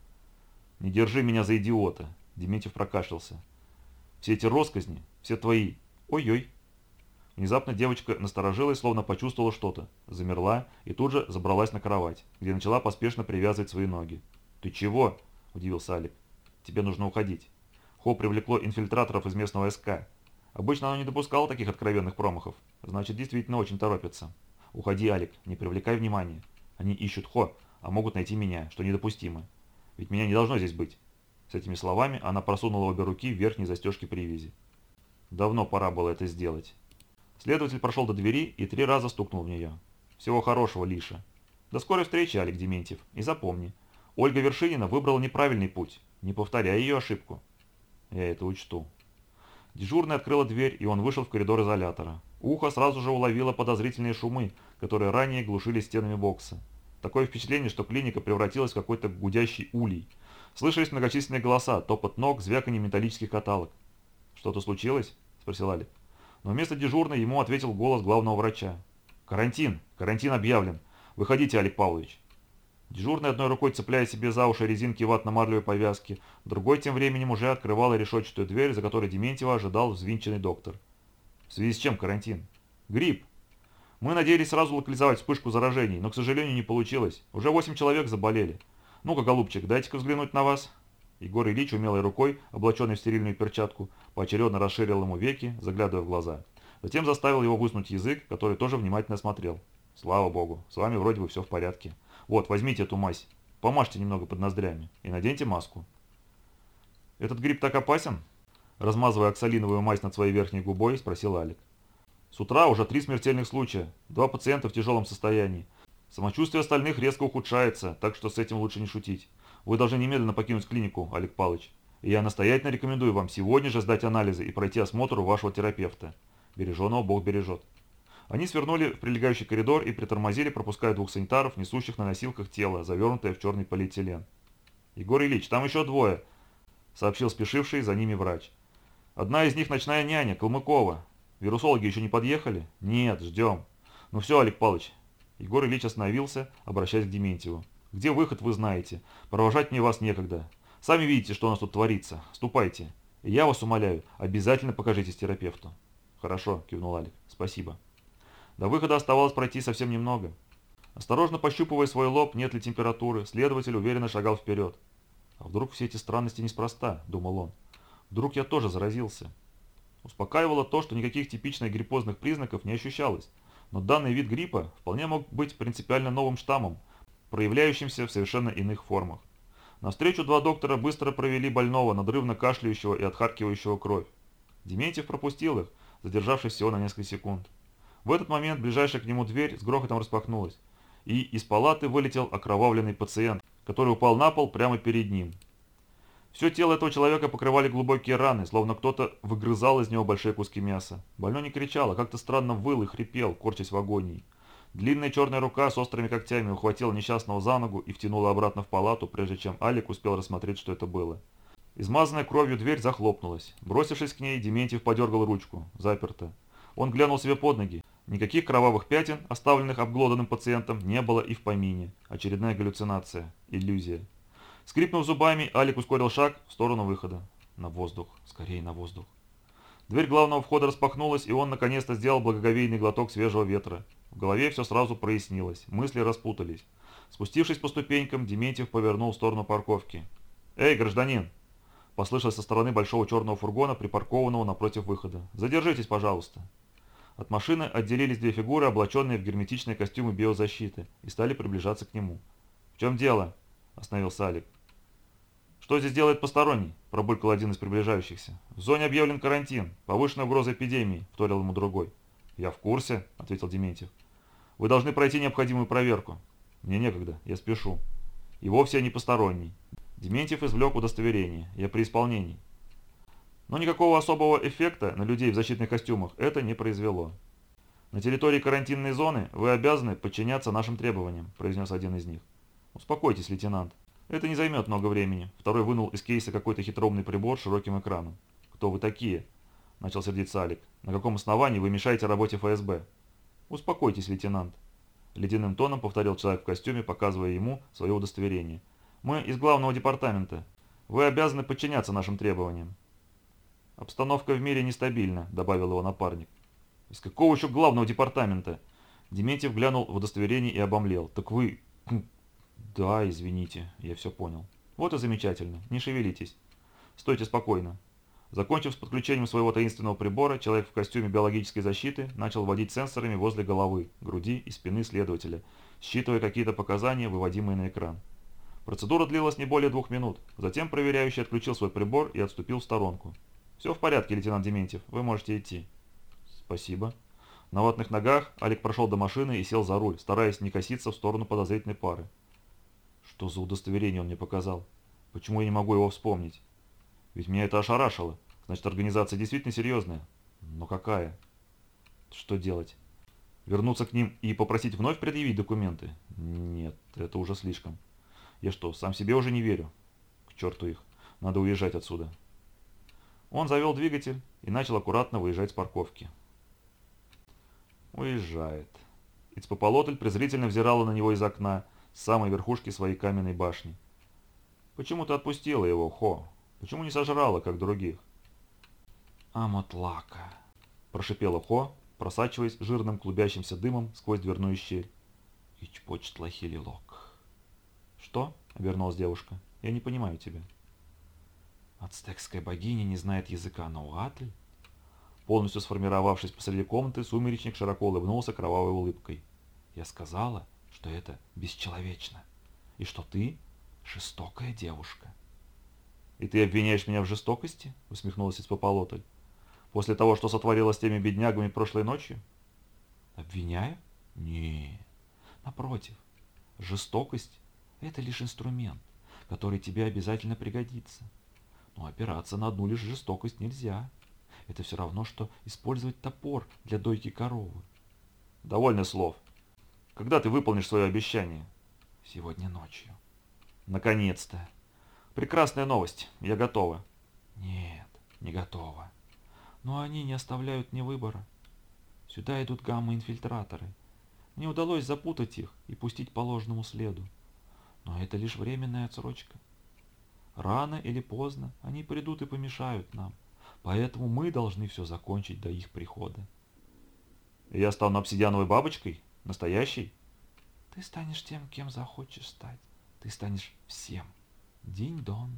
«Не держи меня за идиота», — Дементьев прокашлялся. «Все эти росказни, все твои. Ой-ой». Внезапно девочка насторожилась, словно почувствовала что-то, замерла и тут же забралась на кровать, где начала поспешно привязывать свои ноги. «Ты чего?» – удивился Алик. «Тебе нужно уходить». Хо привлекло инфильтраторов из местного СК. Обычно оно не допускало таких откровенных промахов. Значит, действительно очень торопится. Уходи, Алик, не привлекай внимания. Они ищут Хо, а могут найти меня, что недопустимо. Ведь меня не должно здесь быть. С этими словами она просунула обе руки в верхней застежке привязи. Давно пора было это сделать. Следователь прошел до двери и три раза стукнул в нее. Всего хорошего, Лиша. До скорой встречи, Алик Дементьев. И запомни, Ольга Вершинина выбрала неправильный путь. Не повторяй ее ошибку. Я это учту. Дежурный открыла дверь, и он вышел в коридор изолятора. Ухо сразу же уловило подозрительные шумы, которые ранее глушили стенами бокса. Такое впечатление, что клиника превратилась в какой-то гудящий улей. Слышались многочисленные голоса, топот ног, звяканье металлических каталог. «Что-то случилось?» – спросил Алик. Но вместо дежурной ему ответил голос главного врача. «Карантин! Карантин объявлен! Выходите, Олег Павлович!» Дежурный одной рукой цепляя себе за уши резинки ватно-марлевой повязки, другой тем временем уже открывала решетчатую дверь, за которой Дементьева ожидал взвинченный доктор. В связи с чем карантин? Грипп. Мы надеялись сразу локализовать вспышку заражений, но, к сожалению, не получилось. Уже восемь человек заболели. Ну-ка, голубчик, дайте-ка взглянуть на вас. Егор Ильич умелой рукой, облаченный в стерильную перчатку, поочередно расширил ему веки, заглядывая в глаза. Затем заставил его высунуть язык, который тоже внимательно смотрел. «Слава богу, с вами вроде бы все в порядке. Вот, возьмите эту мазь, помажьте немного под ноздрями и наденьте маску». «Этот гриб так опасен?» Размазывая оксалиновую мазь над своей верхней губой, спросил Алик. «С утра уже три смертельных случая, два пациента в тяжелом состоянии. Самочувствие остальных резко ухудшается, так что с этим лучше не шутить. Вы должны немедленно покинуть клинику, Олег Павлович. И я настоятельно рекомендую вам сегодня же сдать анализы и пройти осмотр у вашего терапевта. Береженого Бог бережет. Они свернули в прилегающий коридор и притормозили, пропуская двух санитаров, несущих на носилках тело, завернутое в черный полиэтилен. «Егор Ильич, там еще двое», — сообщил спешивший за ними врач. «Одна из них ночная няня, Калмыкова. Вирусологи еще не подъехали?» «Нет, ждем». «Ну все, Олег Павлович». Егор Ильич остановился, обращаясь к Дементьеву. Где выход, вы знаете. Провожать мне вас некогда. Сами видите, что у нас тут творится. Ступайте. И я вас умоляю, обязательно покажитесь терапевту. Хорошо, кивнул Алик. Спасибо. До выхода оставалось пройти совсем немного. Осторожно пощупывая свой лоб, нет ли температуры, следователь уверенно шагал вперед. А вдруг все эти странности неспроста, думал он. Вдруг я тоже заразился. Успокаивало то, что никаких типичных гриппозных признаков не ощущалось, но данный вид гриппа вполне мог быть принципиально новым штаммом, проявляющимся в совершенно иных формах. Навстречу два доктора быстро провели больного, надрывно кашляющего и отхаркивающего кровь. Дементьев пропустил их, задержавшись всего на несколько секунд. В этот момент ближайшая к нему дверь с грохотом распахнулась, и из палаты вылетел окровавленный пациент, который упал на пол прямо перед ним. Все тело этого человека покрывали глубокие раны, словно кто-то выгрызал из него большие куски мяса. Больной не кричал, а как-то странно выл и хрипел, корчась в агонии. Длинная черная рука с острыми когтями ухватила несчастного за ногу и втянула обратно в палату, прежде чем Алик успел рассмотреть, что это было. Измазанная кровью дверь захлопнулась. Бросившись к ней, Дементьев подергал ручку. Заперто. Он глянул себе под ноги. Никаких кровавых пятен, оставленных обглоданным пациентом, не было и в помине. Очередная галлюцинация. Иллюзия. Скрипнув зубами, Алик ускорил шаг в сторону выхода. На воздух. Скорее на воздух. Дверь главного входа распахнулась, и он наконец-то сделал благоговейный глоток свежего ветра. В голове все сразу прояснилось, мысли распутались. Спустившись по ступенькам, Дементьев повернул в сторону парковки. «Эй, гражданин!» Послышалось со стороны большого черного фургона, припаркованного напротив выхода. «Задержитесь, пожалуйста!» От машины отделились две фигуры, облаченные в герметичные костюмы биозащиты, и стали приближаться к нему. «В чем дело?» – остановился Алик. «Что здесь делает посторонний?» – пробулькал один из приближающихся. «В зоне объявлен карантин. Повышенная угроза эпидемии», – вторил ему другой. «Я в курсе», – ответил Дементьев. Вы должны пройти необходимую проверку. Мне некогда, я спешу. И вовсе не посторонний. Дементьев извлек удостоверение. Я при исполнении. Но никакого особого эффекта на людей в защитных костюмах это не произвело. «На территории карантинной зоны вы обязаны подчиняться нашим требованиям», – произнес один из них. «Успокойтесь, лейтенант. Это не займет много времени». Второй вынул из кейса какой-то хитроумный прибор с широким экраном. «Кто вы такие?» – начал сердиться Алик. «На каком основании вы мешаете работе ФСБ?» «Успокойтесь, лейтенант», – ледяным тоном повторил человек в костюме, показывая ему свое удостоверение. «Мы из главного департамента. Вы обязаны подчиняться нашим требованиям». «Обстановка в мире нестабильна», – добавил его напарник. «Из какого еще главного департамента?» Дементьев глянул в удостоверение и обомлел. «Так вы...» хм, «Да, извините, я все понял». «Вот и замечательно. Не шевелитесь. Стойте спокойно. Закончив с подключением своего таинственного прибора, человек в костюме биологической защиты начал водить сенсорами возле головы, груди и спины следователя, считывая какие-то показания, выводимые на экран. Процедура длилась не более двух минут. Затем проверяющий отключил свой прибор и отступил в сторонку. «Все в порядке, лейтенант Дементьев, вы можете идти». «Спасибо». На ватных ногах Алик прошел до машины и сел за руль, стараясь не коситься в сторону подозрительной пары. Что за удостоверение он мне показал? Почему я не могу его вспомнить? Ведь меня это ошарашило. Значит, организация действительно серьезная. Но какая? Что делать? Вернуться к ним и попросить вновь предъявить документы? Нет, это уже слишком. Я что, сам себе уже не верю? К черту их. Надо уезжать отсюда. Он завел двигатель и начал аккуратно выезжать с парковки. Уезжает. Ицпополотль презрительно взирала на него из окна с самой верхушки своей каменной башни. Почему ты отпустила его, Хо? Почему не сожрала, как других? Амотлака, прошипела Хо, просачиваясь жирным клубящимся дымом сквозь дверную щель. Ичпочт лохилилок. Что? Обернулась девушка. Я не понимаю тебя. Ацтекская богиня не знает языка Науатль? Полностью сформировавшись посреди комнаты, сумеречник широко улыбнулся кровавой улыбкой. Я сказала, что это бесчеловечно, и что ты жестокая девушка. «И ты обвиняешь меня в жестокости?» — усмехнулась Испополотль. «После того, что сотворила с теми беднягами прошлой ночью?» «Обвиняю? Не. Напротив, жестокость — это лишь инструмент, который тебе обязательно пригодится. Но опираться на одну лишь жестокость нельзя. Это все равно, что использовать топор для дойки коровы. Довольно слов. Когда ты выполнишь свое обещание? Сегодня ночью. Наконец-то. Прекрасная новость. Я готова. Нет, не готова. Но они не оставляют мне выбора. Сюда идут гамма-инфильтраторы. Мне удалось запутать их и пустить по ложному следу. Но это лишь временная отсрочка. Рано или поздно они придут и помешают нам. Поэтому мы должны все закончить до их прихода. Я стану обсидиановой бабочкой? Настоящей? Ты станешь тем, кем захочешь стать. Ты станешь всем. Динь-дон,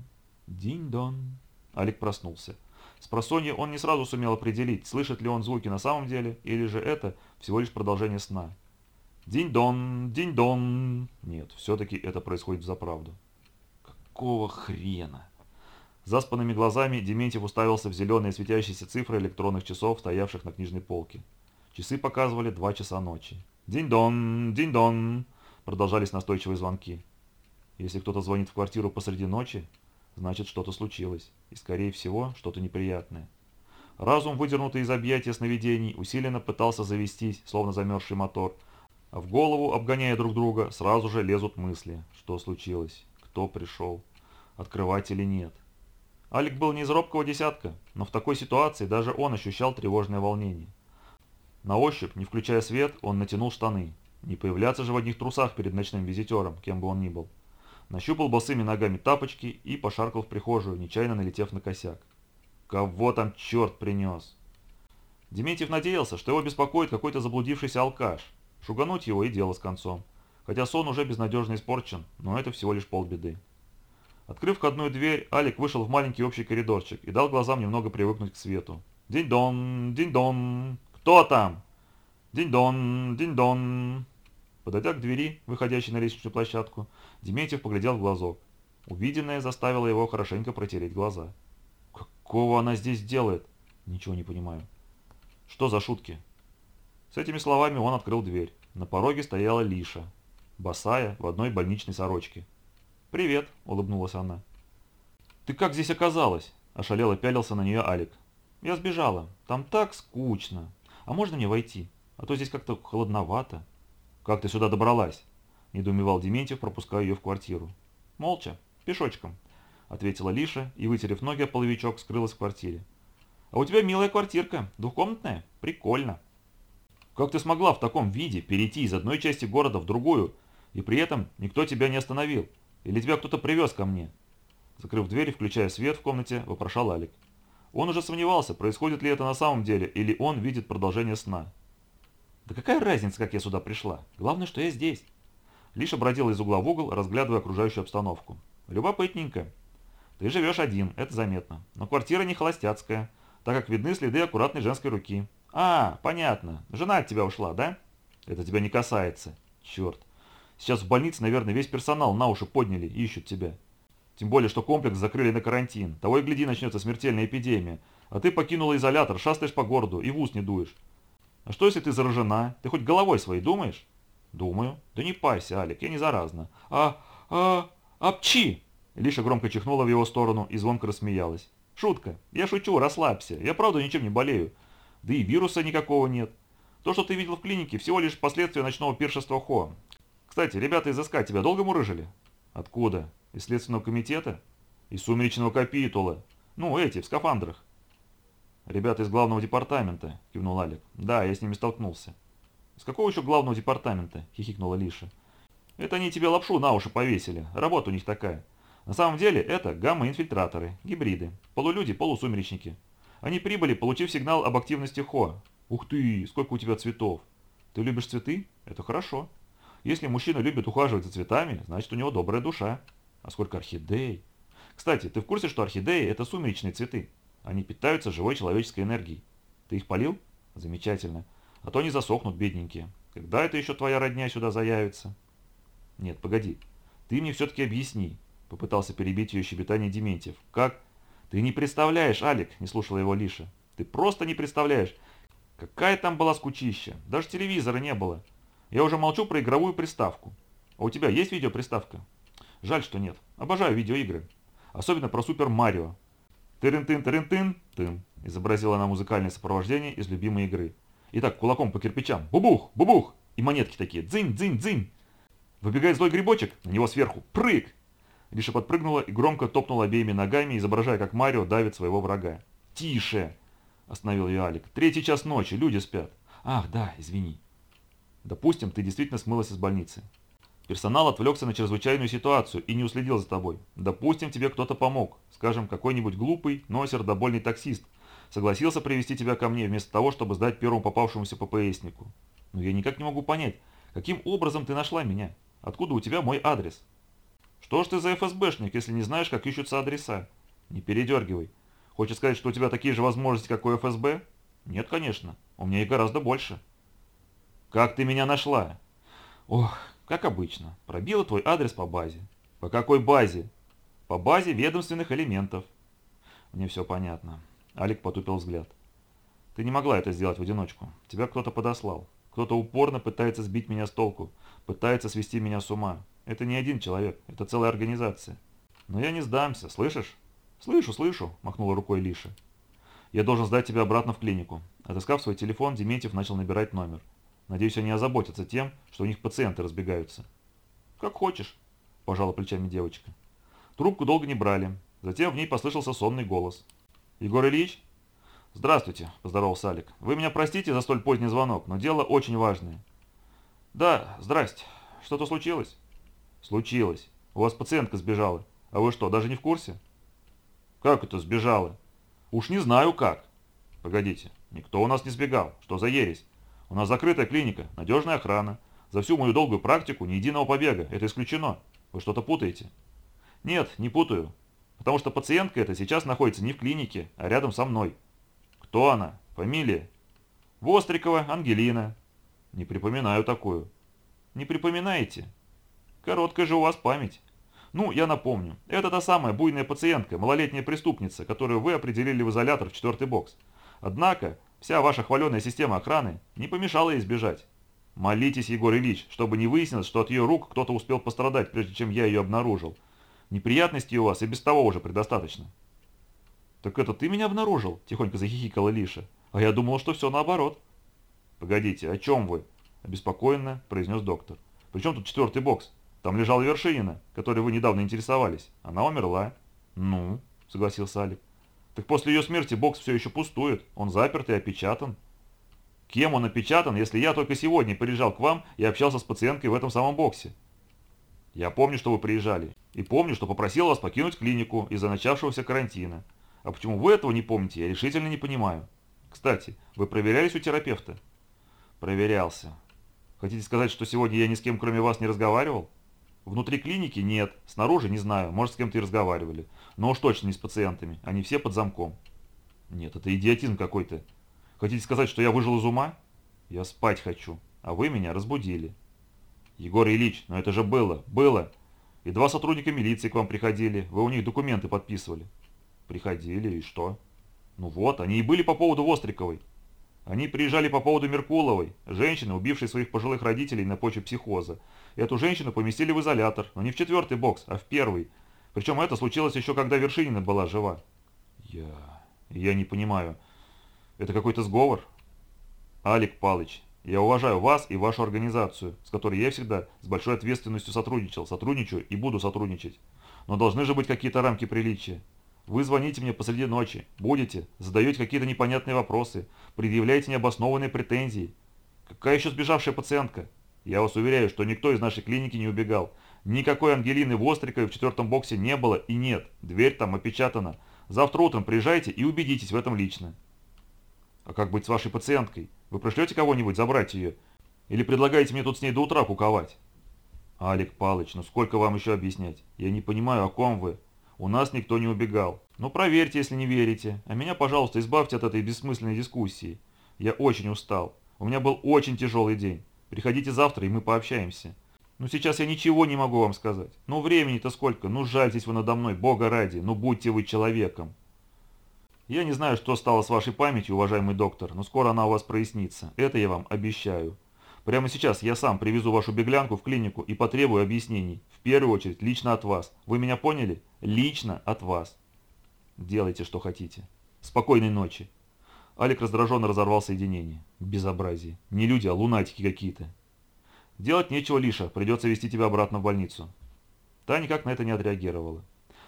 динь-дон. Алик проснулся. С просонья он не сразу сумел определить, слышит ли он звуки на самом деле, или же это всего лишь продолжение сна. Динь-дон, динь-дон. Нет, все-таки это происходит за правду. Какого хрена? Заспанными глазами Дементьев уставился в зеленые светящиеся цифры электронных часов, стоявших на книжной полке. Часы показывали два часа ночи. «Динь-дон! Динь-дон!» Продолжались настойчивые звонки. Если кто-то звонит в квартиру посреди ночи, значит что-то случилось, и скорее всего что-то неприятное. Разум, выдернутый из объятия сновидений, усиленно пытался завестись, словно замерзший мотор, а в голову, обгоняя друг друга, сразу же лезут мысли, что случилось, кто пришел, открывать или нет. Алик был не из робкого десятка, но в такой ситуации даже он ощущал тревожное волнение. На ощупь, не включая свет, он натянул штаны. Не появляться же в одних трусах перед ночным визитером, кем бы он ни был. Нащупал босыми ногами тапочки и пошаркал в прихожую, нечаянно налетев на косяк. Кого там черт принес? Дементьев надеялся, что его беспокоит какой-то заблудившийся алкаш. Шугануть его и дело с концом. Хотя сон уже безнадежно испорчен, но это всего лишь полбеды. Открыв входную дверь, Алик вышел в маленький общий коридорчик и дал глазам немного привыкнуть к свету. «Динь-дон! Динь-дон! Кто там?» «Динь-дон! Динь-дон!» Подойдя к двери, выходящей на лестничную площадку, Дементьев поглядел в глазок. Увиденное заставило его хорошенько протереть глаза. «Какого она здесь делает?» «Ничего не понимаю». «Что за шутки?» С этими словами он открыл дверь. На пороге стояла Лиша, босая, в одной больничной сорочке. «Привет», — улыбнулась она. «Ты как здесь оказалась?» – ошалело пялился на нее Алик. «Я сбежала. Там так скучно. А можно мне войти? А то здесь как-то холодновато». «Как ты сюда добралась?» – недоумевал Дементьев, пропуская ее в квартиру. «Молча, пешочком», – ответила Лиша и, вытерев ноги о половичок, скрылась в квартире. «А у тебя милая квартирка, двухкомнатная? Прикольно». «Как ты смогла в таком виде перейти из одной части города в другую, и при этом никто тебя не остановил? Или тебя кто-то привез ко мне?» Закрыв дверь и включая свет в комнате, вопрошал Алик. Он уже сомневался, происходит ли это на самом деле, или он видит продолжение сна. «Да какая разница, как я сюда пришла? Главное, что я здесь». Лиша бродила из угла в угол, разглядывая окружающую обстановку. «Любопытненько. Ты живешь один, это заметно. Но квартира не холостяцкая, так как видны следы аккуратной женской руки. А, понятно. Жена от тебя ушла, да? Это тебя не касается. Черт. Сейчас в больнице, наверное, весь персонал на уши подняли и ищут тебя. Тем более, что комплекс закрыли на карантин. Того и гляди, начнется смертельная эпидемия. А ты покинула изолятор, шастаешь по городу и в ус не дуешь. А что, если ты заражена? Ты хоть головой своей думаешь? Думаю. Да не пайся, Алик, я не заразна. А, а, апчи! Лиша громко чихнула в его сторону и звонко рассмеялась. «Шутка. Я шучу, расслабься. Я правда ничем не болею. Да и вируса никакого нет. То, что ты видел в клинике, всего лишь последствия ночного пиршества Хо. Кстати, ребята из СК тебя долго мурыжили?» «Откуда? Из Следственного комитета?» «Из Сумеречного капитула. Ну, эти, в скафандрах». «Ребята из главного департамента», – кивнул Алик. «Да, я с ними столкнулся». «С какого еще главного департамента?» – хихикнула Лиша. «Это они тебе лапшу на уши повесили. Работа у них такая. На самом деле это гамма-инфильтраторы, гибриды, полулюди, полусумеречники. Они прибыли, получив сигнал об активности ХО. Ух ты, сколько у тебя цветов. Ты любишь цветы? Это хорошо. Если мужчина любит ухаживать за цветами, значит у него добрая душа. А сколько орхидей. Кстати, ты в курсе, что орхидеи – это сумеречные цветы? Они питаются живой человеческой энергией. Ты их полил? Замечательно. А то они засохнут, бедненькие. Когда это еще твоя родня сюда заявится? Нет, погоди. Ты мне все-таки объясни, Попытался перебить ее щебетание Дементьев. «Как?» «Ты не представляешь, Алик!» – не слушала его Лиша. «Ты просто не представляешь! Какая там была скучища! Даже телевизора не было! Я уже молчу про игровую приставку. А у тебя есть видеоприставка?» «Жаль, что нет. Обожаю видеоигры. Особенно про Супер Марио. Тырын-тын, тырын-тын, тын!» – изобразила она музыкальное сопровождение из любимой игры. Итак, кулаком по кирпичам. Бубух! Бубух! И монетки такие. Дзынь, дзынь, дзынь! Выбегает злой грибочек, на него сверху. Прыг! Лиша подпрыгнула и громко топнула обеими ногами, изображая, как Марио давит своего врага. «Тише!» – остановил ее Алик. «Третий час ночи, люди спят». «Ах, да, извини». «Допустим, ты действительно смылась из больницы. Персонал отвлекся на чрезвычайную ситуацию и не уследил за тобой. Допустим, тебе кто-то помог. Скажем, какой-нибудь глупый, но сердобольный таксист. Согласился привести тебя ко мне вместо того, чтобы сдать первому попавшемуся ППСнику. Но я никак не могу понять, каким образом ты нашла меня? Откуда у тебя мой адрес?» Что ж ты за ФСБшник, если не знаешь, как ищутся адреса? Не передергивай. Хочешь сказать, что у тебя такие же возможности, как у ФСБ? Нет, конечно. У меня их гораздо больше. Как ты меня нашла? Ох, как обычно. Пробила твой адрес по базе. По какой базе? По базе ведомственных элементов. Мне все понятно. Алик потупил взгляд. Ты не могла это сделать в одиночку. Тебя кто-то подослал. Кто-то упорно пытается сбить меня с толку. Пытается свести меня с ума. Это не один человек, это целая организация. Но я не сдамся, слышишь? Слышу, слышу, махнула рукой Лиша. Я должен сдать тебя обратно в клинику. Отыскав свой телефон, Дементьев начал набирать номер. Надеюсь, они озаботятся тем, что у них пациенты разбегаются. Как хочешь, пожала плечами девочка. Трубку долго не брали. Затем в ней послышался сонный голос. «Егор Ильич?» «Здравствуйте», – поздоровался Алик. «Вы меня простите за столь поздний звонок, но дело очень важное». «Да, здрасте. Что-то случилось?» Случилось. У вас пациентка сбежала. А вы что, даже не в курсе? Как это сбежала? Уж не знаю как. Погодите, никто у нас не сбегал. Что за ересь? У нас закрытая клиника, надежная охрана. За всю мою долгую практику ни единого побега. Это исключено. Вы что-то путаете? Нет, не путаю. Потому что пациентка эта сейчас находится не в клинике, а рядом со мной. Кто она? Фамилия? Вострикова Ангелина. Не припоминаю такую. Не припоминаете? Короткая же у вас память. Ну, я напомню, это та самая буйная пациентка, малолетняя преступница, которую вы определили в изолятор в четвертый бокс. Однако, вся ваша хваленая система охраны не помешала ей сбежать. Молитесь, Егор Ильич, чтобы не выяснилось, что от ее рук кто-то успел пострадать, прежде чем я ее обнаружил. Неприятностей у вас и без того уже предостаточно. «Так это ты меня обнаружил?» – тихонько захихикала Лиша. «А я думал, что все наоборот». «Погодите, о чем вы?» – обеспокоенно произнес доктор. «При чем тут четвертый бокс?» Там лежала Вершинина, которой вы недавно интересовались. Она умерла. Ну, согласился Алик. Так после ее смерти бокс все еще пустует. Он заперт и опечатан. Кем он опечатан, если я только сегодня приезжал к вам и общался с пациенткой в этом самом боксе? Я помню, что вы приезжали. И помню, что попросил вас покинуть клинику из-за начавшегося карантина. А почему вы этого не помните, я решительно не понимаю. Кстати, вы проверялись у терапевта? Проверялся. Хотите сказать, что сегодня я ни с кем кроме вас не разговаривал? Внутри клиники нет, снаружи не знаю, может с кем-то и разговаривали. Но уж точно не с пациентами, они все под замком. Нет, это идиотизм какой-то. Хотите сказать, что я выжил из ума? Я спать хочу, а вы меня разбудили. Егор Ильич, но это же было, было. И два сотрудника милиции к вам приходили, вы у них документы подписывали. Приходили, и что? Ну вот, они и были по поводу Востриковой. Они приезжали по поводу Меркуловой, женщины, убившей своих пожилых родителей на почве психоза. Эту женщину поместили в изолятор, но не в четвертый бокс, а в первый. Причем это случилось еще когда Вершинина была жива. Я... я не понимаю. Это какой-то сговор? Алик Палыч, я уважаю вас и вашу организацию, с которой я всегда с большой ответственностью сотрудничал, сотрудничаю и буду сотрудничать. Но должны же быть какие-то рамки приличия. Вы звоните мне посреди ночи, будете, задаете какие-то непонятные вопросы, предъявляете необоснованные претензии. Какая еще сбежавшая пациентка? Я вас уверяю, что никто из нашей клиники не убегал. Никакой Ангелины Востриковой в четвертом боксе не было и нет. Дверь там опечатана. Завтра утром приезжайте и убедитесь в этом лично. А как быть с вашей пациенткой? Вы пришлете кого-нибудь забрать ее? Или предлагаете мне тут с ней до утра куковать? Алик Палыч, ну сколько вам еще объяснять? Я не понимаю, о ком вы. У нас никто не убегал. Ну проверьте, если не верите. А меня, пожалуйста, избавьте от этой бессмысленной дискуссии. Я очень устал. У меня был очень тяжелый день. Приходите завтра, и мы пообщаемся. Ну сейчас я ничего не могу вам сказать. Ну времени-то сколько? Ну жальтесь вы надо мной, бога ради. Ну будьте вы человеком. Я не знаю, что стало с вашей памятью, уважаемый доктор, но скоро она у вас прояснится. Это я вам обещаю. Прямо сейчас я сам привезу вашу беглянку в клинику и потребую объяснений. В первую очередь, лично от вас. Вы меня поняли? Лично от вас. Делайте, что хотите. Спокойной ночи. Алик раздраженно разорвал соединение. Безобразие. Не люди, а лунатики какие-то. Делать нечего, Лиша. Придется вести тебя обратно в больницу. Та никак на это не отреагировала.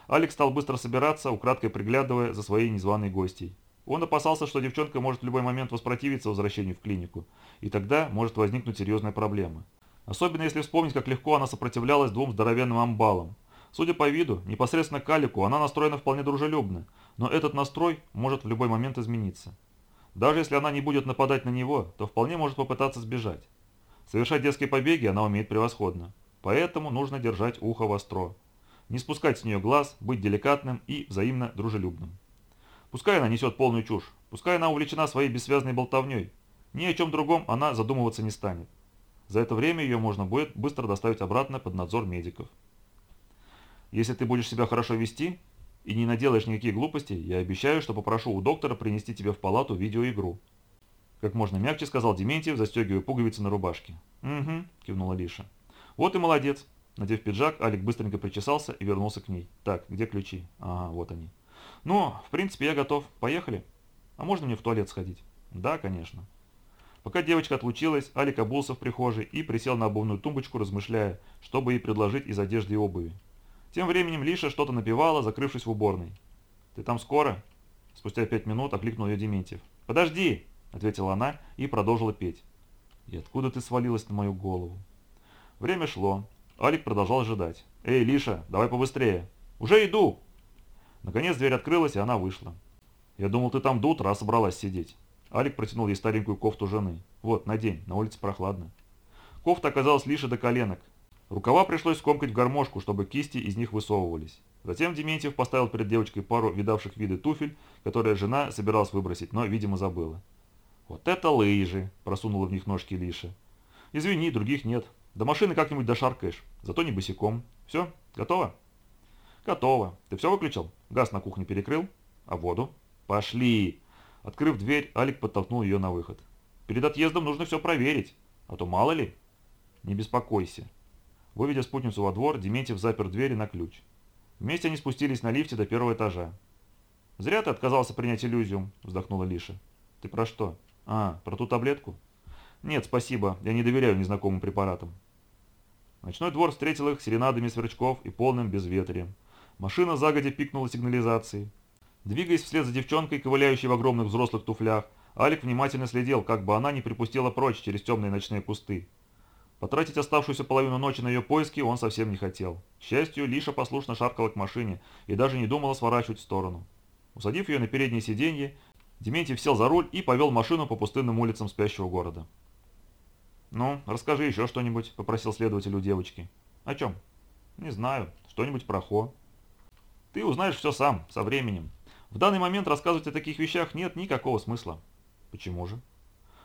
Алекс стал быстро собираться, украдкой приглядывая за своей незваной гостьей. Он опасался, что девчонка может в любой момент воспротивиться возвращению в клинику, и тогда может возникнуть серьезная проблема. Особенно если вспомнить, как легко она сопротивлялась двум здоровенным амбалам. Судя по виду, непосредственно к Алику она настроена вполне дружелюбно, но этот настрой может в любой момент измениться. Даже если она не будет нападать на него, то вполне может попытаться сбежать. Совершать детские побеги она умеет превосходно, поэтому нужно держать ухо востро. Не спускать с нее глаз, быть деликатным и взаимно дружелюбным. Пускай она несет полную чушь, пускай она увлечена своей бессвязной болтовней. Ни о чем другом она задумываться не станет. За это время ее можно будет быстро доставить обратно под надзор медиков. Если ты будешь себя хорошо вести и не наделаешь никаких глупостей, я обещаю, что попрошу у доктора принести тебе в палату видеоигру. Как можно мягче сказал Дементьев, застегивая пуговицы на рубашке. «Угу», – кивнула Лиша. «Вот и молодец». Надев пиджак, Алик быстренько причесался и вернулся к ней. «Так, где ключи?» «Ага, вот они». «Ну, в принципе, я готов. Поехали. А можно мне в туалет сходить?» «Да, конечно». Пока девочка отлучилась, Алик обулся в прихожей и присел на обувную тумбочку, размышляя, что бы ей предложить из одежды и обуви. Тем временем Лиша что-то напевала, закрывшись в уборной. «Ты там скоро?» Спустя пять минут окликнул ее Дементьев. «Подожди!» – ответила она и продолжила петь. «И откуда ты свалилась на мою голову?» Время шло. Алик продолжал ожидать. «Эй, Лиша, давай побыстрее!» «Уже иду!» Наконец дверь открылась, и она вышла. «Я думал, ты там до утра собралась сидеть». Алик протянул ей старенькую кофту жены. «Вот, надень, на улице прохладно». Кофта оказалась лишь до коленок. Рукава пришлось скомкать в гармошку, чтобы кисти из них высовывались. Затем Дементьев поставил перед девочкой пару видавших виды туфель, которые жена собиралась выбросить, но, видимо, забыла. «Вот это лыжи!» – просунула в них ножки Лиша. «Извини, других нет. До машины как-нибудь дошаркаешь, зато не босиком. Все, готово?» «Готово. Ты все выключил? Газ на кухне перекрыл? А воду?» «Пошли!» Открыв дверь, Алик подтолкнул ее на выход. «Перед отъездом нужно все проверить, а то мало ли». «Не беспокойся». Выведя спутницу во двор, Дементьев запер двери на ключ. Вместе они спустились на лифте до первого этажа. «Зря ты отказался принять иллюзиум», – вздохнула Лиша. «Ты про что? А, про ту таблетку?» «Нет, спасибо, я не доверяю незнакомым препаратам». Ночной двор встретил их серенадами сверчков и полным безветрием. Машина загодя пикнула сигнализацией. Двигаясь вслед за девчонкой, ковыляющей в огромных взрослых туфлях, Алик внимательно следил, как бы она не припустила прочь через темные ночные кусты. Потратить оставшуюся половину ночи на ее поиски он совсем не хотел. К счастью, Лиша послушно шаркала к машине и даже не думала сворачивать в сторону. Усадив ее на переднее сиденье, Дементьев сел за руль и повел машину по пустынным улицам спящего города. «Ну, расскажи еще что-нибудь», — попросил следователь у девочки. «О чем?» Не знаю, что-нибудь про Хо. Ты узнаешь все сам, со временем. В данный момент рассказывать о таких вещах нет никакого смысла. Почему же?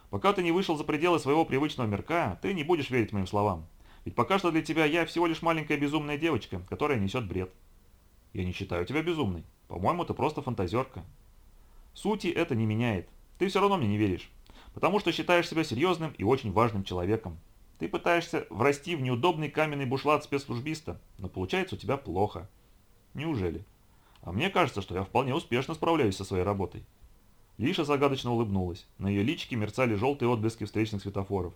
Пока ты не вышел за пределы своего привычного мирка, ты не будешь верить моим словам. Ведь пока что для тебя я всего лишь маленькая безумная девочка, которая несет бред. Я не считаю тебя безумной. По-моему, ты просто фантазерка. Сути это не меняет. Ты все равно мне не веришь. Потому что считаешь себя серьезным и очень важным человеком. Ты пытаешься врасти в неудобный каменный бушлат спецслужбиста, но получается у тебя плохо. Неужели? А мне кажется, что я вполне успешно справляюсь со своей работой. Лиша загадочно улыбнулась. На ее личике мерцали желтые отблески встречных светофоров.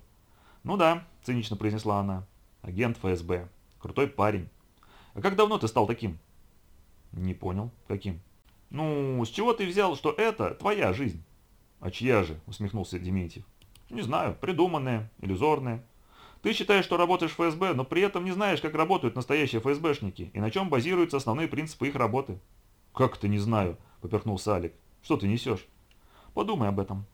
«Ну да», – цинично произнесла она. «Агент ФСБ. Крутой парень. А как давно ты стал таким?» «Не понял. Каким?» «Ну, с чего ты взял, что это твоя жизнь?» «А чья же?» – усмехнулся Дементьев. «Не знаю. Придуманная, иллюзорная. Ты считаешь, что работаешь в ФСБ, но при этом не знаешь, как работают настоящие ФСБшники и на чем базируются основные принципы их работы». «Как это не знаю?» – поперхнулся Алик. «Что ты несешь?» «Подумай об этом.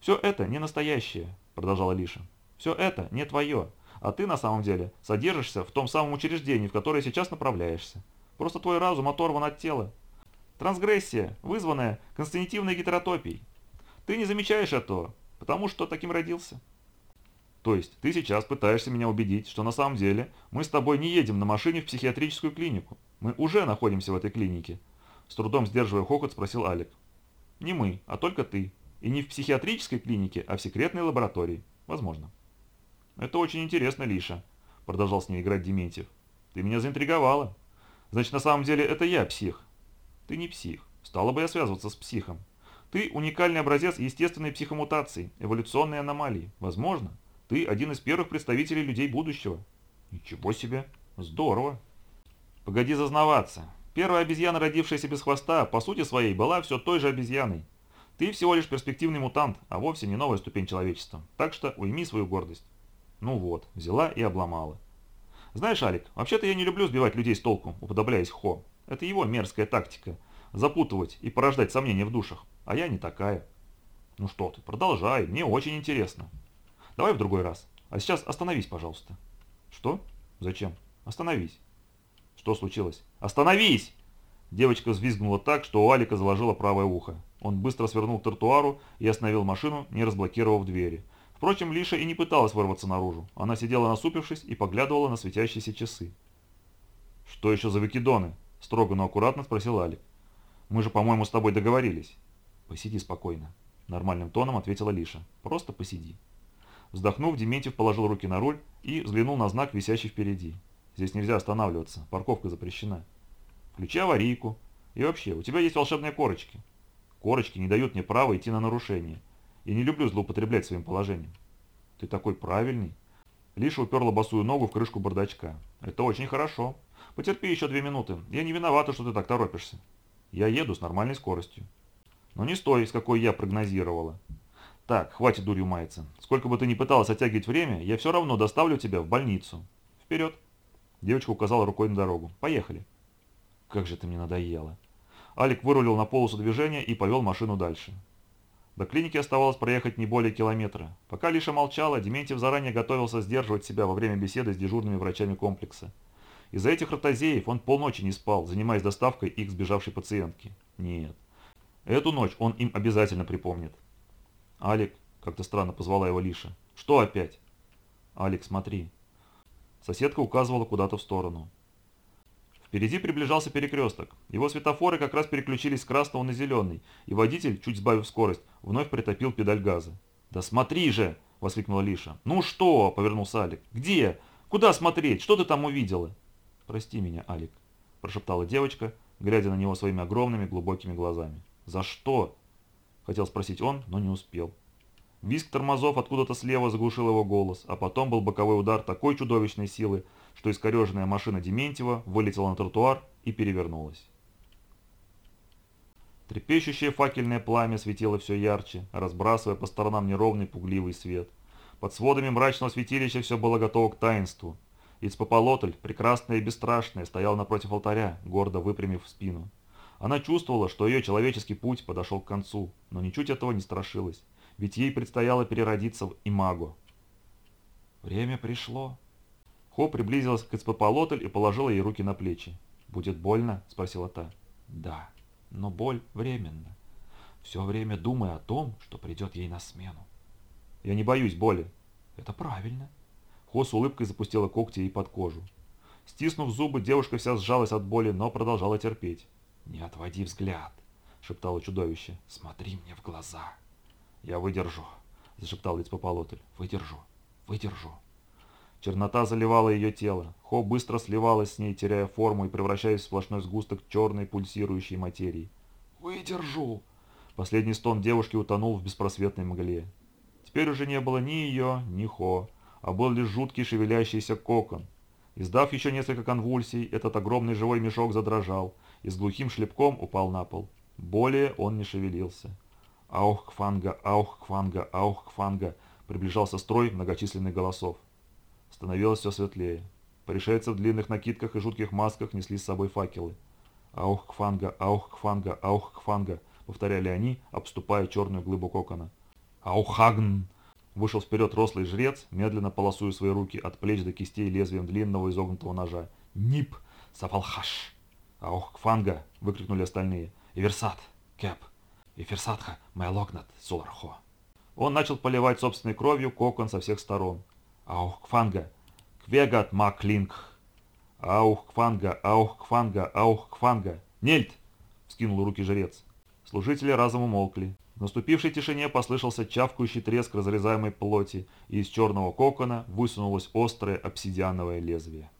Все это не настоящее», – продолжала Лиша. «Все это не твое, а ты на самом деле содержишься в том самом учреждении, в которое сейчас направляешься. Просто твой разум оторван от тела. Трансгрессия, вызванная констинитивной гетеротопией. Ты не замечаешь этого, потому что таким родился». То есть ты сейчас пытаешься меня убедить, что на самом деле мы с тобой не едем на машине в психиатрическую клинику. Мы уже находимся в этой клинике. С трудом сдерживая хохот, спросил Алик. Не мы, а только ты. И не в психиатрической клинике, а в секретной лаборатории. Возможно. Это очень интересно, Лиша, продолжал с ней играть Дементьев. Ты меня заинтриговала. Значит, на самом деле это я псих. Ты не псих. Стало бы я связываться с психом. Ты уникальный образец естественной психомутации, эволюционной аномалии. Возможно, ты один из первых представителей людей будущего. Ничего себе. Здорово. Погоди зазнаваться. Первая обезьяна, родившаяся без хвоста, по сути своей была все той же обезьяной. Ты всего лишь перспективный мутант, а вовсе не новая ступень человечества. Так что уйми свою гордость. Ну вот, взяла и обломала. Знаешь, Алик, вообще-то я не люблю сбивать людей с толку, уподобляясь Хо. Это его мерзкая тактика. Запутывать и порождать сомнения в душах. А я не такая. Ну что ты, продолжай, мне очень интересно. Давай в другой раз. А сейчас остановись, пожалуйста. Что? Зачем? Остановись. Что случилось? Остановись! Девочка взвизгнула так, что у Алика заложило правое ухо. Он быстро свернул к тротуару и остановил машину, не разблокировав двери. Впрочем, Лиша и не пыталась вырваться наружу. Она сидела насупившись и поглядывала на светящиеся часы. «Что еще за выкидоны?» – строго, но аккуратно спросил Алик. «Мы же, по-моему, с тобой договорились». «Посиди спокойно», – нормальным тоном ответила Лиша. «Просто посиди». Вздохнув, Дементьев положил руки на руль и взглянул на знак, висящий впереди. Здесь нельзя останавливаться, парковка запрещена. Включи аварийку. И вообще, у тебя есть волшебные корочки. Корочки не дают мне права идти на нарушение. Я не люблю злоупотреблять своим положением. Ты такой правильный. Лиша уперла босую ногу в крышку бардачка. Это очень хорошо. Потерпи еще две минуты. Я не виновата, что ты так торопишься. Я еду с нормальной скоростью. Но не стой, с какой я прогнозировала. Так, хватит дурью маяться. Сколько бы ты ни пыталась оттягивать время, я все равно доставлю тебя в больницу. Вперед. Девочка указала рукой на дорогу. Поехали. Как же ты мне надоела. Алик вырулил на полосу движения и повел машину дальше. До клиники оставалось проехать не более километра. Пока Лиша молчала, Дементьев заранее готовился сдерживать себя во время беседы с дежурными врачами комплекса. Из-за этих ротозеев он полночи не спал, занимаясь доставкой их сбежавшей пациентки. Нет. Эту ночь он им обязательно припомнит. «Алик», — как-то странно позвала его Лиша. «Что опять?» «Алик, смотри». Соседка указывала куда-то в сторону. Впереди приближался перекресток. Его светофоры как раз переключились с красного на зеленый, и водитель, чуть сбавив скорость, вновь притопил педаль газа. «Да смотри же!» – воскликнула Лиша. «Ну что?» – повернулся Алик. «Где? Куда смотреть? Что ты там увидела?» «Прости меня, Алик», – прошептала девочка, глядя на него своими огромными глубокими глазами. «За что?» Хотел спросить он, но не успел. Виск тормозов откуда-то слева заглушил его голос, а потом был боковой удар такой чудовищной силы, что искореженная машина Дементьева вылетела на тротуар и перевернулась. Трепещущее факельное пламя светило все ярче, разбрасывая по сторонам неровный пугливый свет. Под сводами мрачного святилища все было готово к таинству. Ицпополотль, прекрасная и бесстрашная, стоял напротив алтаря, гордо выпрямив спину. Она чувствовала, что ее человеческий путь подошел к концу, но ничуть этого не страшилась, ведь ей предстояло переродиться в имаго. «Время пришло», Хо приблизилась к Эцпополотль и положила ей руки на плечи. «Будет больно?» – спросила та. «Да, но боль временна. Все время думая о том, что придет ей на смену». «Я не боюсь боли». «Это правильно». Хо с улыбкой запустила когти ей под кожу. Стиснув зубы, девушка вся сжалась от боли, но продолжала терпеть. «Не отводи взгляд», — шептало чудовище. «Смотри мне в глаза». «Я выдержу», — зашептал Лицпополотль. «Выдержу, выдержу». Чернота заливала ее тело. Хо быстро сливалась с ней, теряя форму и превращаясь в сплошной сгусток черной пульсирующей материи. «Выдержу!» Последний стон девушки утонул в беспросветной мгле. Теперь уже не было ни ее, ни Хо, а был лишь жуткий шевелящийся кокон. Издав еще несколько конвульсий, этот огромный живой мешок задрожал и с глухим шлепком упал на пол. Более он не шевелился. «Аух, Кфанга! Аух, Кфанга! Аух, Кфанга!» приближался строй многочисленных голосов. Становилось все светлее. Пришельцы в длинных накидках и жутких масках несли с собой факелы. «Аух, Кфанга! Аух, Кфанга! Аух, Кфанга!» повторяли они, обступая черную глыбу кокона. «Аухагн!» Вышел вперед рослый жрец, медленно полосуя свои руки от плеч до кистей лезвием длинного изогнутого ножа. «Нип! Сафалхаш!» «Аух, Кфанга!» – выкрикнули остальные. «Иверсат! Кэп! Иферсатха! Майлогнат! Сулархо!» Он начал поливать собственной кровью кокон со всех сторон. Аух Кфанга, Квегат Маклинг. Аух Кфанга, Аух Кфанга, Аух Кфанга. Нельт! Скинул руки жрец. Служители разом умолкли. В наступившей тишине послышался чавкающий треск разрезаемой плоти, и из черного кокона высунулось острое обсидиановое лезвие.